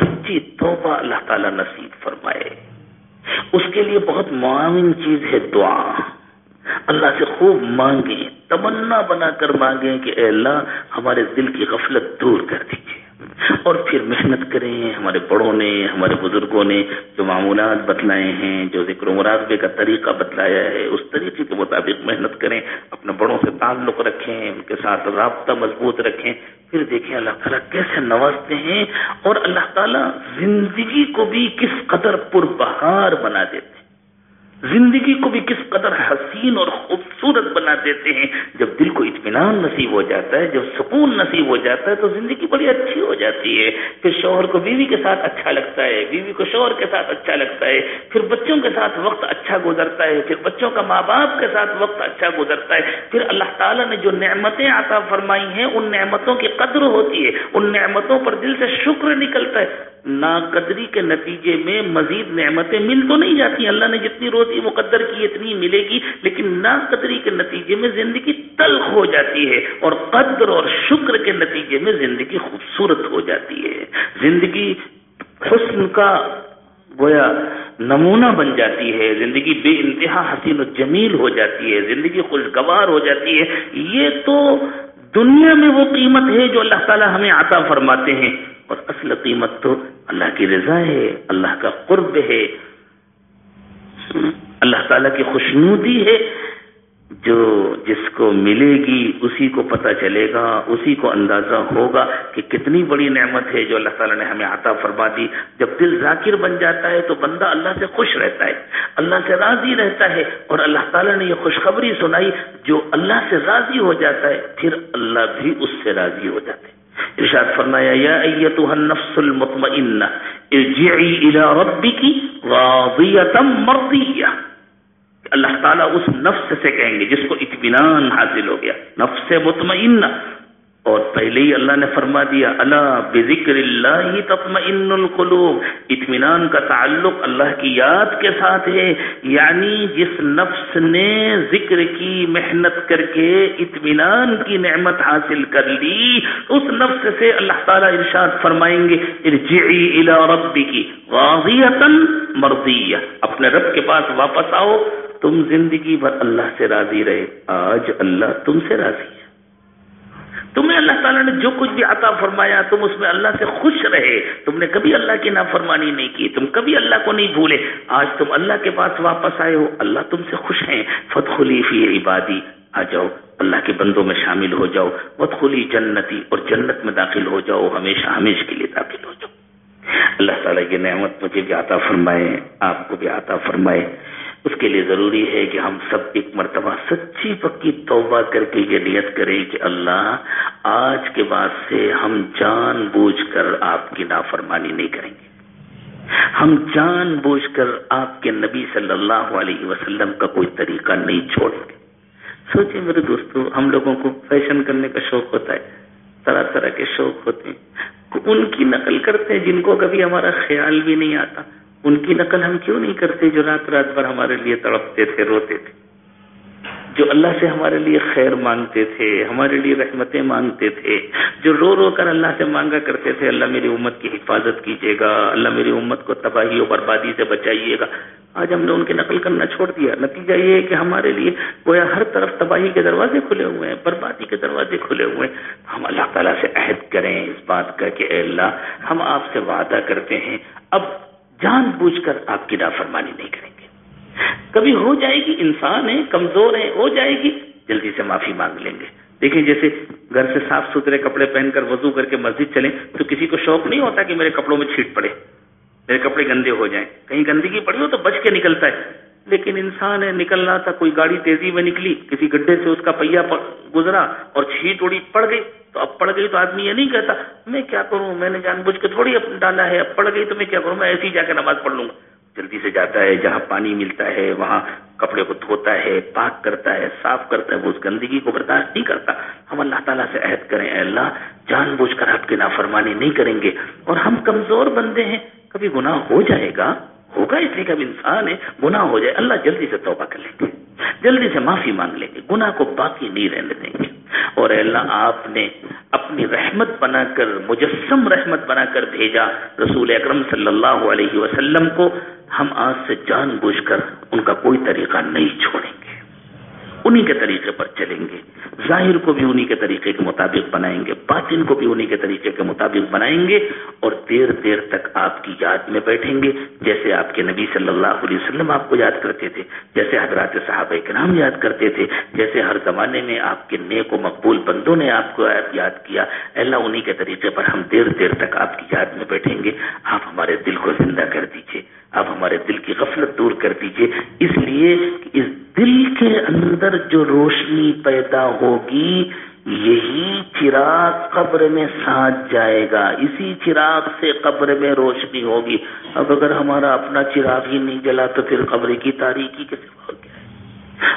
سچی توبہ اللہ تعالیٰ نصیب فرمائے۔ اس کے لیے بہت معاون چیز ہے دعا۔ اللہ سے خوب مانگیں، تمنا بنا کر مانگیں کہ اے اللہ ہمارے دل کی غفلت دور کر دیجیے اور پھر محنت کریں، ہمارے بڑوں نے، ہمارے بزرگوں نے جو معمولات بتلائے ہیں، جو ذکر و مراقبے کا طریقہ بتلایا ہے، اس طریقے کے مطابق محنت کریں، اپنے بڑوں سے تعلق رکھیں، ان کے ساتھ رابطہ مضبوط رکھیں۔ پھر دیکھیں اللہ تعالیٰ کیسے نوازتے ہیں اور اللہ تعالیٰ زندگی کو بھی کس قدر پر بہار بنا دیتے ہیں۔ زندگی کو بھی کس قدر حسین اور خوبصورت بنا دیتے ہیں؟ جب دل کو اطمینان نصیب ہو جاتا ہے، جب سکون نصیب ہو جاتا ہے، تو زندگی بڑی اچھی ہو جاتی ہے۔ پھر شوہر کو بیوی کے ساتھ اچھا لگتا ہے، بیوی کو شوہر کے ساتھ اچھا لگتا ہے۔ پھر بچوں کے ساتھ وقت اچھا گزرتا ہے، پھر بچوں کا ماں باپ کے ساتھ وقت اچھا گزرتا ہے۔ پھر اللہ تعالیٰ نے جو نعمتیں عطا فرمائی ہیں، ان نعمتوں کی قدر ہوتی ہے۔ ان نعمتوں پر دل سے شکر نکلتا ہے۔ ناقدری کے نتیجے میں مزید نعمتیں مل تو نہیں جاتی۔ اللہ نے جتنی روز روزی مقدر کی اتنی ملے گی، لیکن ناقدری کے نتیجے میں زندگی تلخ ہو جاتی ہے اور قدر اور شکر کے نتیجے میں زندگی خوبصورت ہو جاتی ہے۔ زندگی حسن کا گویا نمونہ بن جاتی ہے، زندگی بے انتہا حسین و جمیل ہو جاتی ہے، زندگی خوشگوار ہو جاتی ہے۔ یہ تو دنیا میں وہ قیمت ہے جو اللہ تعالیٰ ہمیں عطا فرماتے ہیں، اور اصل قیمت تو اللہ کی رضا ہے، اللہ کا قرب ہے۔ اللہ تعالیٰ کی خوشنودی ہے جو جس کو ملے گی اسی کو پتہ چلے گا، اسی کو اندازہ ہوگا کہ کتنی بڑی نعمت ہے جو اللہ تعالیٰ نے ہمیں عطا فرما دی۔ جب دل ذاکر بن جاتا ہے تو بندہ اللہ سے خوش رہتا ہے، اللہ سے راضی رہتا ہے اور اللہ تعالیٰ نے یہ خوشخبری سنائی جو اللہ سے راضی ہو جاتا ہے، پھر اللہ بھی اس سے راضی ہو جاتے ارشاد فرمایا، یا ایتها النفس المطمئنہ، ارجعی الى ربک راضیتا مرضیہ۔ اللہ تعالیٰ اس نفس سے کہیں گے جس کو اطمینان حاصل ہو گیا۔ نفس مطمئنہ۔ اور پہلے ہی اللہ نے فرما دیا اللہ بذکر اللہ تطمئن القلوب. اطمینان کا تعلق اللہ کی یاد کے ساتھ ہے یعنی جس نفس نے ذکر کی، محنت کر کے اطمینان کی نعمت حاصل کر لی، اس نفس سے اللہ تعالیٰ ارشاد فرمائیں گے، ارجعی الى ربکی واضیتا مرضیہ. اپنے رب کے پاس واپس آؤ، تم زندگی بھر اللہ سے راضی رہے، آج اللہ تم سے راضی ہے۔ تمہیں اللہ تعالیٰ نے جو کچھ بھی عطا فرمایا، تم اس میں اللہ سے خوش رہے۔ تم نے کبھی اللہ کی نافرمانی نہیں کی، تم کبھی اللہ کو نہیں بھولے۔ آج تم اللہ کے پاس واپس آئے ہو، اللہ تم سے خوش ہیں۔ فتخلی فی عبادی آ جاؤ، اللہ کے بندوں میں شامل ہو جاؤ۔ فتخلی جنتی اور جنت میں داخل ہو جاؤ، ہمیشہ ہمیشہ کے لیے داخل ہو جاؤ۔ اللہ تعالیٰ کی نعمت مجھے بھی عطا فرمائے، آپ کو بھی عطا فرمائے۔ اس کے لیے ضروری ہے کہ ہم سب ایک مرتبہ سچی پکی توبہ کر کے یہ نیت کریں کہ اللہ، آج کے بعد سے ہم جان بوجھ کر آپ کی نافرمانی نہیں کریں گے۔ ہم جان بوجھ کر آپ کے نبی صلی اللہ علیہ وسلم کا کوئی طریقہ نہیں چھوڑیں گے۔ سوچیں میرے دوستو، ہم لوگوں کو فیشن کرنے کا شوق ہوتا ہے، طرح طرح کے شوق ہوتے ہیں۔ ان کی نقل کرتے ہیں جن کو کبھی ہمارا خیال بھی نہیں آتا۔ ان کی نقل ہم کیوں نہیں کرتے جو رات رات بھر ہمارے لیے تڑپتے تھے، روتے تھے؟ جو اللہ سے ہمارے لیے خیر مانگتے تھے، ہمارے لیے رحمتیں مانگتے تھے، جو رو رو کر اللہ سے مانگا کرتے تھے، اللہ میری امت کی حفاظت کیجیے گا، اللہ میری امت کو تباہی و بربادی سے بچائیے گا۔ آج ہم نے ان کی نقل کرنا چھوڑ دیا۔ نتیجہ یہ ہے کہ ہمارے لیے گویا ہر طرف تباہی کے دروازے کھلے ہوئے ہیں، بربادی کے دروازے کھلے ہوئے ہیں۔ ہم اللہ تعالیٰ سے عہد کریں اس بات کا کہ اے اللہ، ہم آپ سے وعدہ کرتے ہیں۔ اب جان بوجھ کر آپ کی نافرمانی نہیں کریں گے۔ کبھی ہو جائے گی، انسان ہے، کمزور ہے، ہو جائے گی، جلدی سے معافی مانگ لیں گے۔ دیکھیں جیسے گھر سے صاف ستھرے کپڑے پہن کر وضو کر کے مسجد چلیں تو کسی کو شوق نہیں ہوتا کہ میرے کپڑوں میں چھیٹ پڑے، میرے کپڑے گندے ہو جائیں۔ کہیں گندگی پڑی ہو تو بچ کے نکلتا ہے۔ لیکن انسان ہے نکل رہا تھا، کوئی گاڑی تیزی میں نکلی، کسی گڈھے سے اس کا پہیا گزرا اور چھیٹ اڑی پڑ گئی۔ تو اب پڑ گئی تو آدمی یہ نہیں کہتا، میں کیا کروں؟ میں نے جان بوجھ کے تھوڑی ڈالا ہے، اب پڑ گئی تو میں کیا کروں؟ میں ایسی جا کے نماز پڑھ لوں۔ گا جلدی سے جاتا ہے، جہاں پانی ملتا ہے، وہاں کپڑے کو دھوتا ہے، پاک کرتا ہے، صاف کرتا ہے، وہ اس گندگی کو برداشت نہیں کرتا۔ ہم اللہ تعالیٰ سے عہد کریں، اے اللہ، جان بوجھ کر آپ کی نافرمانی نہیں کریں گے۔ اور ہم کمزور بندے ہیں، کبھی گناہ ہو جائے گا؟ ہوگا اس لیے کہ اب انسان ہے، گناہ ہو جائے، اللہ جلدی سے توبہ کر لیں گے۔ جلدی سے معافی مانگ لیں گے، گناہ کو باقی نہیں رہنے دیں گے۔ اور اللہ، آپ نے اپنی رحمت بنا کر، مجسم رحمت بنا کر بھیجا رسول اکرم صلی اللہ علیہ وسلم کو، ہم آج سے جان بوجھ کر ان کا کوئی طریقہ نہیں چھوڑیں گے۔ انہی کے طریقے پر چلیں گے۔ ظاہر کو بھی انہی کے طریقے کے مطابق بنائیں گے، باطن کو بھی انہی کے طریقے کے مطابق بنائیں گے اور دیر دیر تک آپ کی یاد میں بیٹھیں گے۔ جیسے آپ کے نبی صلی اللہ علیہ وسلم آپ کو یاد کرتے تھے، جیسے حضرات صحابہ کرام یاد کرتے تھے، جیسے ہر زمانے میں آپ کے نیک و مقبول بندوں نے آپ کو یاد کیا۔ اللہ انہی کے طریقے پر ہم دیر دیر تک آپ کی یاد میں بیٹھیں گے۔ آپ ہمارے دل کو زندہ کر دیجیے آپ ہمارے دل کی غفلت دور کر دیجیے اس لیے اس دل کے اندر جو روشنی پیدا ہوگی، یہی چراغ قبر میں سانچ جائے گا۔ اسی چراغ سے قبر میں روشنی ہوگی۔ اب اگر ہمارا اپنا چراغ ہی نہیں جلا تو پھر قبر کی تاریخی کے سوا کیا؟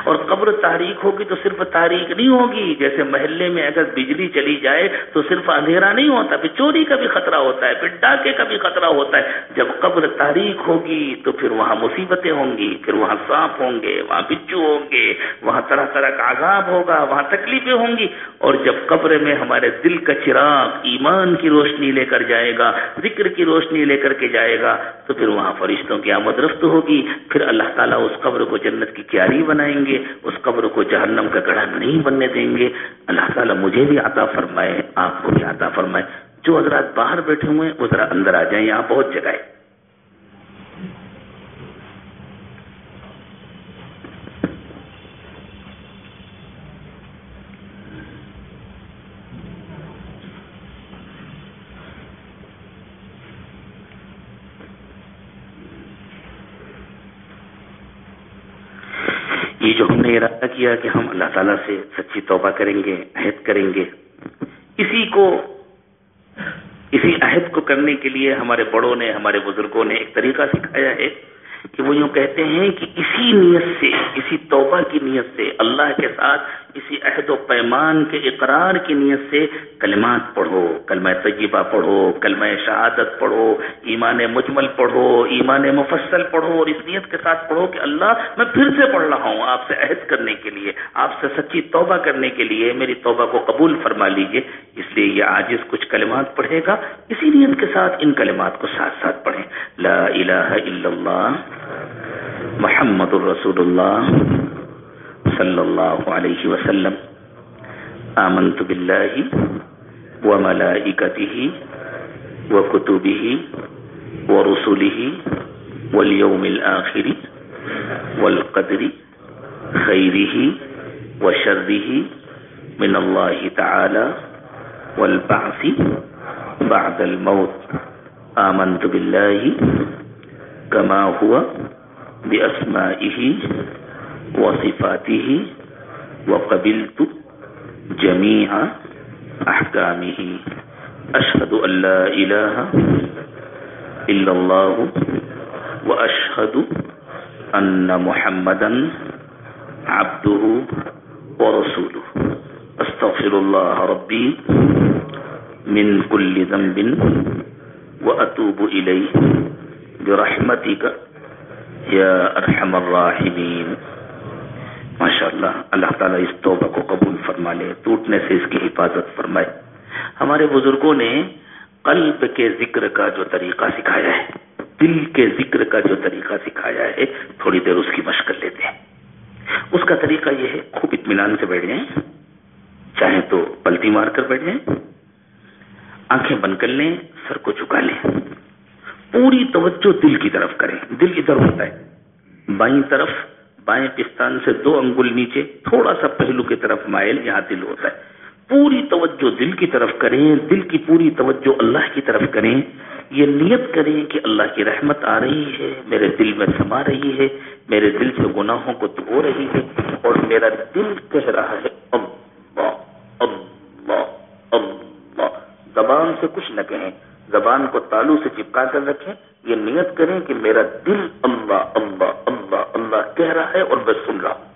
اور قبر تاریخ ہوگی تو صرف تاریخ نہیں ہوگی۔ جیسے محلے میں اگر بجلی چلی جائے تو صرف اندھیرا نہیں ہوتا، پھر چوری کا بھی خطرہ ہوتا ہے، پھر ڈاکے کا بھی خطرہ ہوتا ہے۔ جب قبر تاریخ ہوگی تو پھر وہاں مصیبتیں ہوں گی، پھر وہاں سانپ ہوں گے، وہاں بچو ہوں گے، وہاں طرح طرح کا عذاب ہوگا، وہاں تکلیفیں ہوں گی۔ اور جب قبر میں ہمارے دل کا چراغ ایمان کی روشنی لے کر جائے گا، ذکر کی روشنی لے کر کے جائے گا، تو پھر وہاں فرشتوں کی آمد رفت ہوگی۔ پھر اللہ تعالیٰ اس قبر کو جنت کی کیاری بنائے بنائیں گے، اس قبر کو جہنم کا گڑھا نہیں بننے دیں گے۔ اللہ تعالیٰ مجھے بھی عطا فرمائے، آپ کو بھی عطا فرمائے۔ جو حضرات باہر بیٹھے ہوئے ہیں، وہ ذرا اندر آ جائیں، یہاں بہت جگہ ہے۔ یہ جو ہم نے ارادہ کیا کہ ہم اللہ تعالیٰ سے سچی توبہ کریں گے، عہد کریں گے۔ اسی کو، اسی عہد کو کرنے کے لیے ہمارے بڑوں نے، ہمارے بزرگوں نے ایک طریقہ سکھایا ہے کہ وہ یوں کہتے ہیں کہ اسی نیت سے، اسی توبہ کی نیت سے اللہ کے ساتھ اسی عہد و پیمان کے اقرار کی نیت سے کلمات پڑھو، کلمہ طیبہ پڑھو، کلمہ شہادت پڑھو، ایمان مجمل پڑھو، ایمان مفصل پڑھو اور اس نیت کے ساتھ پڑھو کہ اللہ میں پھر سے پڑھ رہا ہوں آپ سے عہد کرنے کے لیے، آپ سے سچی توبہ کرنے کے لیے، میری توبہ کو قبول فرما لیجیے۔ اس لیے یہ عاجز کچھ کلمات پڑھے گا، اسی نیت کے ساتھ ان کلمات کو ساتھ ساتھ پڑھیں۔ لا الہ الا اللہ، محمد الرسول اللہ۔ صلی اللہ علیہ وسلم. آمنت باللہ وملائکته وكتبه ورسله واليوم الآخر والقدر خيره وشره من الله تعالى والبعث بعد الموت. آمنت بالله كما هو بأسمائه وصفاته وقبلت جميع أحكامه. أشهد أن لا إله إلا الله وأشهد أن محمدا عبده ورسوله. أستغفر الله ربي من كل ذنب وأتوب إليه. برحمتك يا أرحم الراحمين. ماشاء اللہ اللہ تعالیٰ اس توبہ کو قبول فرما لے، ٹوٹنے سے اس کی حفاظت فرمائے۔ ہمارے بزرگوں نے قلب کے ذکر کا جو طریقہ سکھایا ہے، دل کے ذکر کا جو طریقہ سکھایا ہے، تھوڑی دیر اس کی مشق کر لیتے ہیں۔ اس کا طریقہ یہ ہے، خوب اطمینان سے بیٹھ جائیں۔ چاہیں تو پلٹی مار کر بیٹھ جائیں۔ آنکھیں بند کر لیں، سر کو چکا لیں۔ پوری توجہ دل کی طرف کریں۔ دل ادھر ہوتا ہے، بائیں طرف بائیں پستان سے دو انگل نیچے تھوڑا سا پہلو کی طرف مائل یہاں دل ہوتا ہے۔ پوری توجہ دل کی طرف کریں، دل کی پوری توجہ اللہ کی طرف کریں۔ یہ نیت کریں کہ اللہ کی رحمت آ رہی ہے، میرے دل میں سما رہی ہے، میرے دل سے گناہوں کو دھو رہی ہے اور میرا دل کہہ رہا ہے، اللہ اللہ اللہ۔ زبان سے کچھ نہ کہیں، زبان کو تالو سے چپکا کر رکھیں۔ یہ نیت کریں کہ میرا دل اللہ اللہ اللہ اللہ کہہ رہا ہے اور میں سن رہا ہوں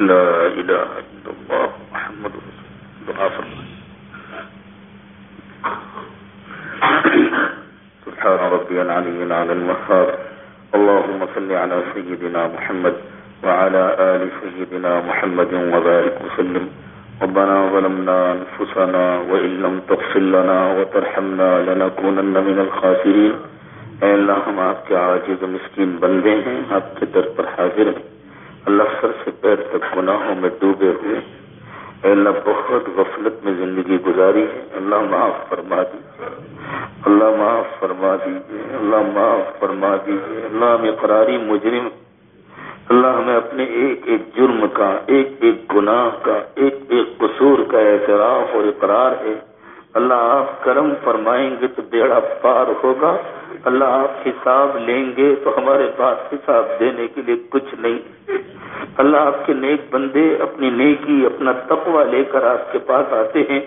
لا إله إلا الله محمد دعا فرمان (coughs) سبحان ربي العلي على المخار اللهم صل على سيدنا محمد وعلى آل سيدنا محمد وبارك وسلم. ربنا ظلمنا أنفسنا وإن لم تغفر لنا وترحمنا لنكونن من الخاسرين. اے اللہ ہم آپ کے عاجز مسکین بندے ہیں آپ کے در پر حاضر. ہیں اللہ سر سے پیر تک گناہوں میں ڈوبے ہوئے۔ اے اللہ، بہت غفلت میں زندگی گزاری ہے۔ اللہ معاف فرما دیجیے اللہ معاف فرما دیجیے اللہ معاف فرما دیجیے اللہ ہمیں قراری مجرم۔ اللہ ہمیں اپنے ایک ایک جرم کا، ایک ایک گناہ کا، ایک ایک قصور کا اعتراف اور اقرار ہے۔ اللہ آپ کرم فرمائیں گے تو بیڑا پار ہوگا۔ اللہ آپ حساب لیں گے تو ہمارے پاس حساب دینے کے لیے کچھ نہیں۔ اللہ آپ کے نیک بندے اپنی نیکی، اپنا تقوی لے کر آپ کے پاس آتے ہیں۔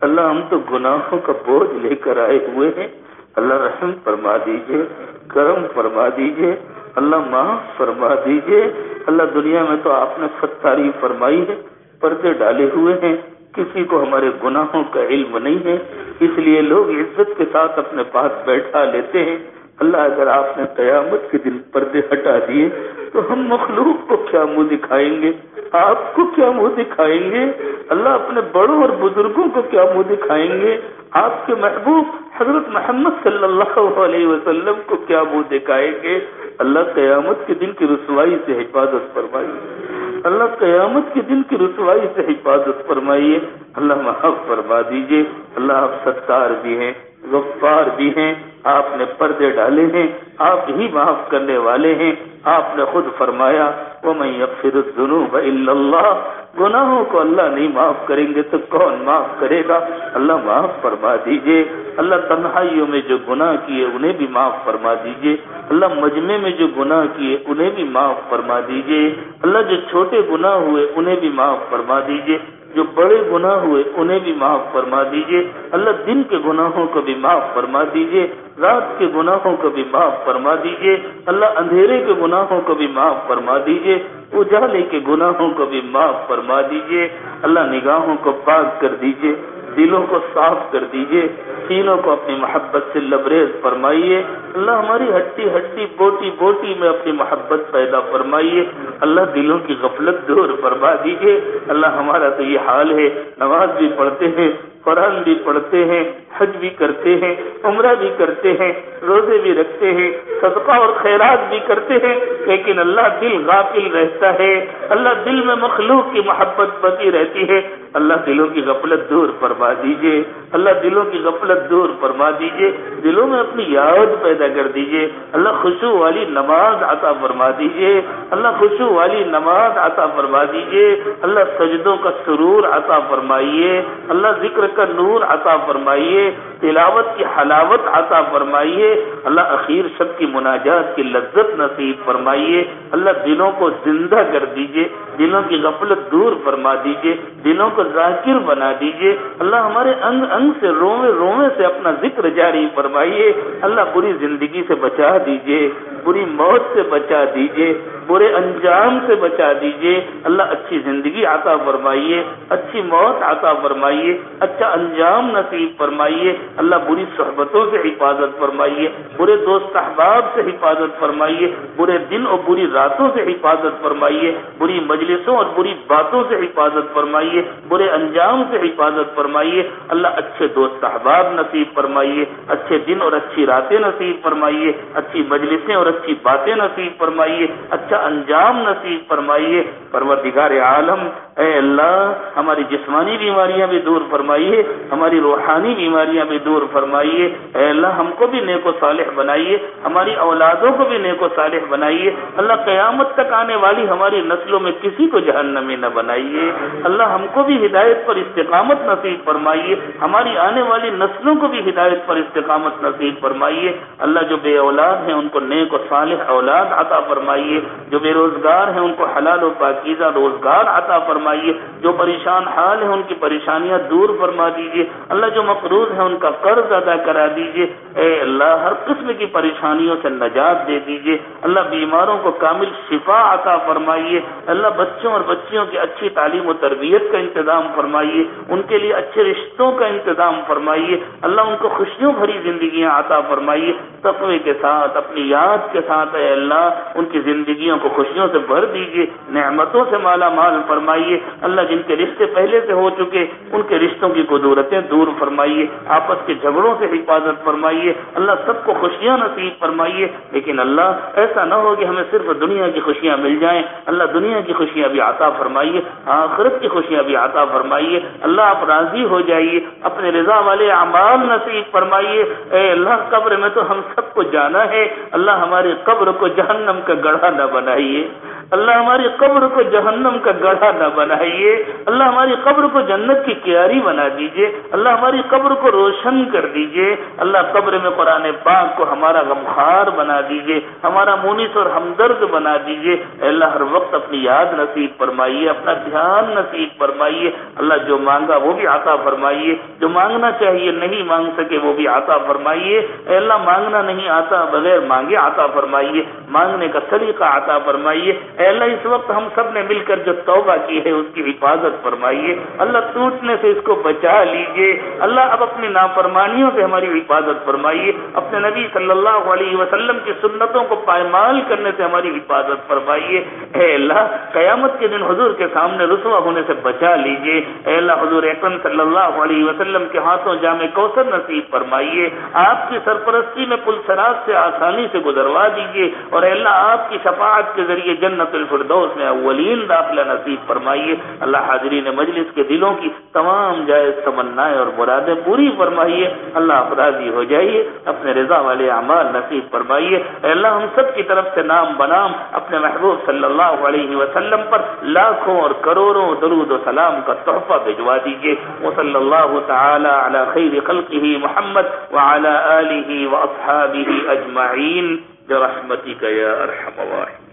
اللہ ہم تو گناہوں کا بوجھ لے کر آئے ہوئے ہیں۔ اللہ رحم فرما دیجیے، کرم فرما دیجیے، اللہ معاف فرما دیجیے۔ اللہ دنیا میں تو آپ نے ستاری فرمائی ہے، پردے ڈالے ہوئے ہیں۔ کسی کو ہمارے گناہوں کا علم نہیں ہے۔ اس لیے لوگ عزت کے ساتھ اپنے پاس بیٹھا لیتے ہیں۔ اللہ اگر آپ نے قیامت کے دن پردے ہٹا دیے تو ہم مخلوق کو کیا منہ دکھائیں گے؟ آپ کو کیا منہ دکھائیں گے؟ اللہ اپنے بڑوں اور بزرگوں کو کیا منہ دکھائیں گے؟ آپ کے محبوب حضرت محمد صلی اللہ علیہ وسلم کو کیا منہ دکھائیں گے؟ اللہ قیامت کے دن کی رسوائی سے حفاظت فرمائیے۔ اللہ قیامت کے دن کی رسوائی سے حفاظت فرمائیے۔ اللہ معاف فرما دیجیے اللہ آپ ستار بھی ہیں۔ غفار بھی ہیں، آپ نے پردے ڈالے ہیں، آپ ہی معاف کرنے والے ہیں۔ آپ نے خود فرمایا وہ میں اکثر الذنوب الا اللہ گناہوں کو اللہ نہیں معاف کریں گے تو کون معاف کرے گا؟ اللہ معاف فرما دیجیے۔ اللہ تنہائیوں میں جو گناہ کیے، انہیں بھی معاف فرما دیجیے۔ اللہ مجمع میں جو گناہ کیے، انہیں بھی معاف فرما دیجیے۔ اللہ جو چھوٹے گناہ ہوئے، انہیں بھی معاف فرما دیجیے۔ جو بڑے گناہ ہوئے انہیں بھی معاف فرما دیجیے۔ اللہ دن کے گناہوں کو بھی معاف فرما دیجیے، رات کے گناہوں کو بھی معاف فرما دیجیے، اللہ اندھیرے کے گناہوں کو بھی معاف فرما دیجیے، اجالے کے گناہوں کو بھی معاف فرما دیجیے، اللہ نگاہوں کو پاک کر دیجیے۔ دلوں کو صاف کر دیجیے سینوں کو اپنی محبت سے لبریز فرمائیے۔ اللہ ہماری ہٹی ہٹی بوٹی بوٹی میں اپنی محبت پیدا فرمائیے۔ اللہ دلوں کی غفلت دور فرما دیجیے اللہ ہمارا تو یہ حال ہے، نماز بھی پڑھتے ہیں، قرآن بھی پڑھتے ہیں، حج بھی کرتے ہیں، عمرہ بھی کرتے ہیں، روزے بھی رکھتے ہیں، صدقہ اور خیرات بھی کرتے ہیں، لیکن اللہ دل غافل رہتا ہے۔ اللہ دل میں مخلوق کی محبت بتی رہتی ہے۔ اللہ دلوں کی غفلت دور فرما دیجیے، اللہ دلوں کی غفلت دور فرما دیجیے، دلوں میں اپنی یاد پیدا کر دیجیے، اللہ خوشو والی نماز عطا فرما دیجیے، اللہ خوشو والی نماز عطا فرما دیجیے، اللہ سجدوں کا سرور عطا فرمائیے، اللہ ذکر کا نور عطا فرمائیے، تلاوت کی حلاوت عطا فرمائیے، اللہ اخیر سب کی مناجات کی لذت نصیب فرمائیے، اللہ دلوں کو زندہ کر دیجیے، دلوں کی غفلت دور فرما دیجیے، دلوں کو ذاکر بنا دیجیے۔ اللہ ہمارے انگ انگ سے روے روے سے اپنا ذکر جاری فرمائیے۔ اللہ بری زندگی سے بچا دیجیے، بری موت سے بچا دیجیے، برے انجام سے بچا دیجیے۔ اللہ اچھی زندگی عطا فرمائیے، اچھی موت عطا فرمائیے اچھا انجام نصیب فرمائیے۔ اللہ بری صحبتوں سے حفاظت فرمائیے، برے دوست احباب سے حفاظت فرمائیے، برے دن اور بری راتوں سے حفاظت فرمائیے، بری مجلسوں اور بری باتوں سے حفاظت فرمائیے برے انجام سے حفاظت فرمائیے۔ اللہ اچھے دوست احباب نصیب فرمائیے، اچھے دن اور اچھی راتیں نصیب فرمائیے، اچھی مجلسیں اور اچھی باتیں نصیب فرمائیے اچھا انجام نصیب فرمائیے۔ پروردگار عالم، اے اللہ، ہماری جسمانی بیماریاں بھی دور فرمائیے، ہماری روحانی بیماریاں بھی دور فرمائیے۔ اے اللہ، ہم کو بھی نیک و صالح بنائیے، ہماری اولادوں کو بھی نیک و صالح بنائیے۔ اللہ، قیامت تک آنے والی ہماری نسلوں میں کسی کو جہنمی نہ بنائیے۔ اللہ، ہم کو بھی ہدایت پر استقامت نصیب فرمائیے، ہماری آنے والی نسلوں کو بھی ہدایت پر استقامت نصیب فرمائیے۔ اللہ جو بے اولاد ہیں، ان کو نیک و صالح اولاد عطا فرمائیے۔ جو بے روزگار ہیں، ان کو حلال و پاکیزہ روزگار عطا فرمائیے۔ جو پریشان حال ہیں، ان کی پریشانیاں دور فرما دیجیے۔ اللہ جو مقروض ہے ان کا قرض ادا کرا دیجیے۔ اے اللہ، ہر قسم کی پریشانیوں سے نجات دے دیجیے۔ اللہ بیماروں کو کامل شفا عطا فرمائیے۔ اللہ بچوں اور بچیوں کی اچھی تعلیم و تربیت کا انتظام فرمائیے، ان کے لیے اچھے رشتوں کا انتظام فرمائیے، اللہ ان کو خوشیوں بھری زندگیاں عطا فرمائیے، تقوی کے ساتھ، اپنی یاد کے ساتھ اے اللہ، ان کی زندگیوں کو خوشیوں سے بھر دیجیے، نعمتوں سے مالا مال فرمائیے، اللہ جن کے رشتے پہلے سے ہو چکے، ان کے رشتوں کی قدورتیں دور فرمائیے، آپس کے جھگڑوں سے حفاظت فرمائیے، اللہ سب کو خوشیاں نصیب فرمائیے، لیکن اللہ ایسا نہ ہو کہ ہمیں صرف دنیا کی خوشیاں مل جائیں، اللہ دنیا کی خوشیاں بھی عطا فرمائیے، آخرت کی خوشیاں بھی عطا فرمائیے، اللہ آپ راضی ہو جائیے، اپنے رضا والے اعمال نصیب فرمائیے۔ اے اللہ، قبر میں تو ہم سب کو جانا ہے۔ اللہ ہماری قبر کو جہنم کا گڑھا نہ بنائیے۔ اللہ ہماری قبر کو جہنم کا گڑھا نہ بنائیے۔ اللہ ہماری قبر کو جنت کی کیاری بنا دیجیے۔ اللہ ہماری قبر کو روشن کر دیجیے۔ اللہ قبر میں قرآن پاک کو ہمارا غمخار بنا دیجیے۔ ہمارا مونس اور ہمدرد بنا دیجیے۔ اللہ، ہر وقت اپنی یاد نصیب فرمائیے، اپنا دھیان نصیب فرمائیے۔ اللہ جو مانگا وہ بھی عطا فرمائیے۔ جو مانگنا چاہیے، نہیں مانگ سکے وہ بھی عطا فرمائیے۔ اے اللہ، مانگنا نہیں آتا بغیر مانگے عطا فرمائیے۔ مانگنے کا سلیقہ عطا فرمائیے۔ اے اللہ، اس وقت ہم سب نے مل کر جو توبہ کی ہے، اس کی حفاظت فرمائیے۔ اللہ، ٹوٹنے سے اس کو بچا لیجیے۔ اللہ، اب اپنی نافرمانیوں سے ہماری حفاظت فرمائیے۔ اپنے نبی صلی اللہ علیہ وسلم کی سنتوں کو پائمال کرنے سے ہماری حفاظت فرمائیے۔ اے اللہ، قیامت کے دن حضور کے سامنے رسوا ہونے سے بچا لیجیے اے اللہ، حضور اکرم صلی اللہ علیہ وسلم کے ہاتھوں جامع کوثر نصیب فرمائیے۔ آپ کی سرپرستی میں پل سراج سے آسانی سے گزروا دیجیے۔ اور اے اللہ، آپ کی شفاعت کے ذریعے جنت الفردوس میں اولین داخلہ نصیب فرمائیے۔ اللہ حاضرین مجلس کے دلوں کی تمام جائز تمنائیں اور مرادیں پوری فرمائیے۔ اللہ افرادی ہو جائیے، اپنے رضا والے اعمال نصیب فرمائیے۔ اے اللہ، ہم سب کی طرف سے نام بنام اپنے محبوب صلی اللہ علیہ وسلم پر لاکھوں اور کروڑوں درود و سلام کا تحفہ بھجوا دیجیے وہ صلی اللہ تعالی علی خیر خلقه محمد وعلى آله وأصحابه اجمعین برحمتک یا ارحم الراحمین۔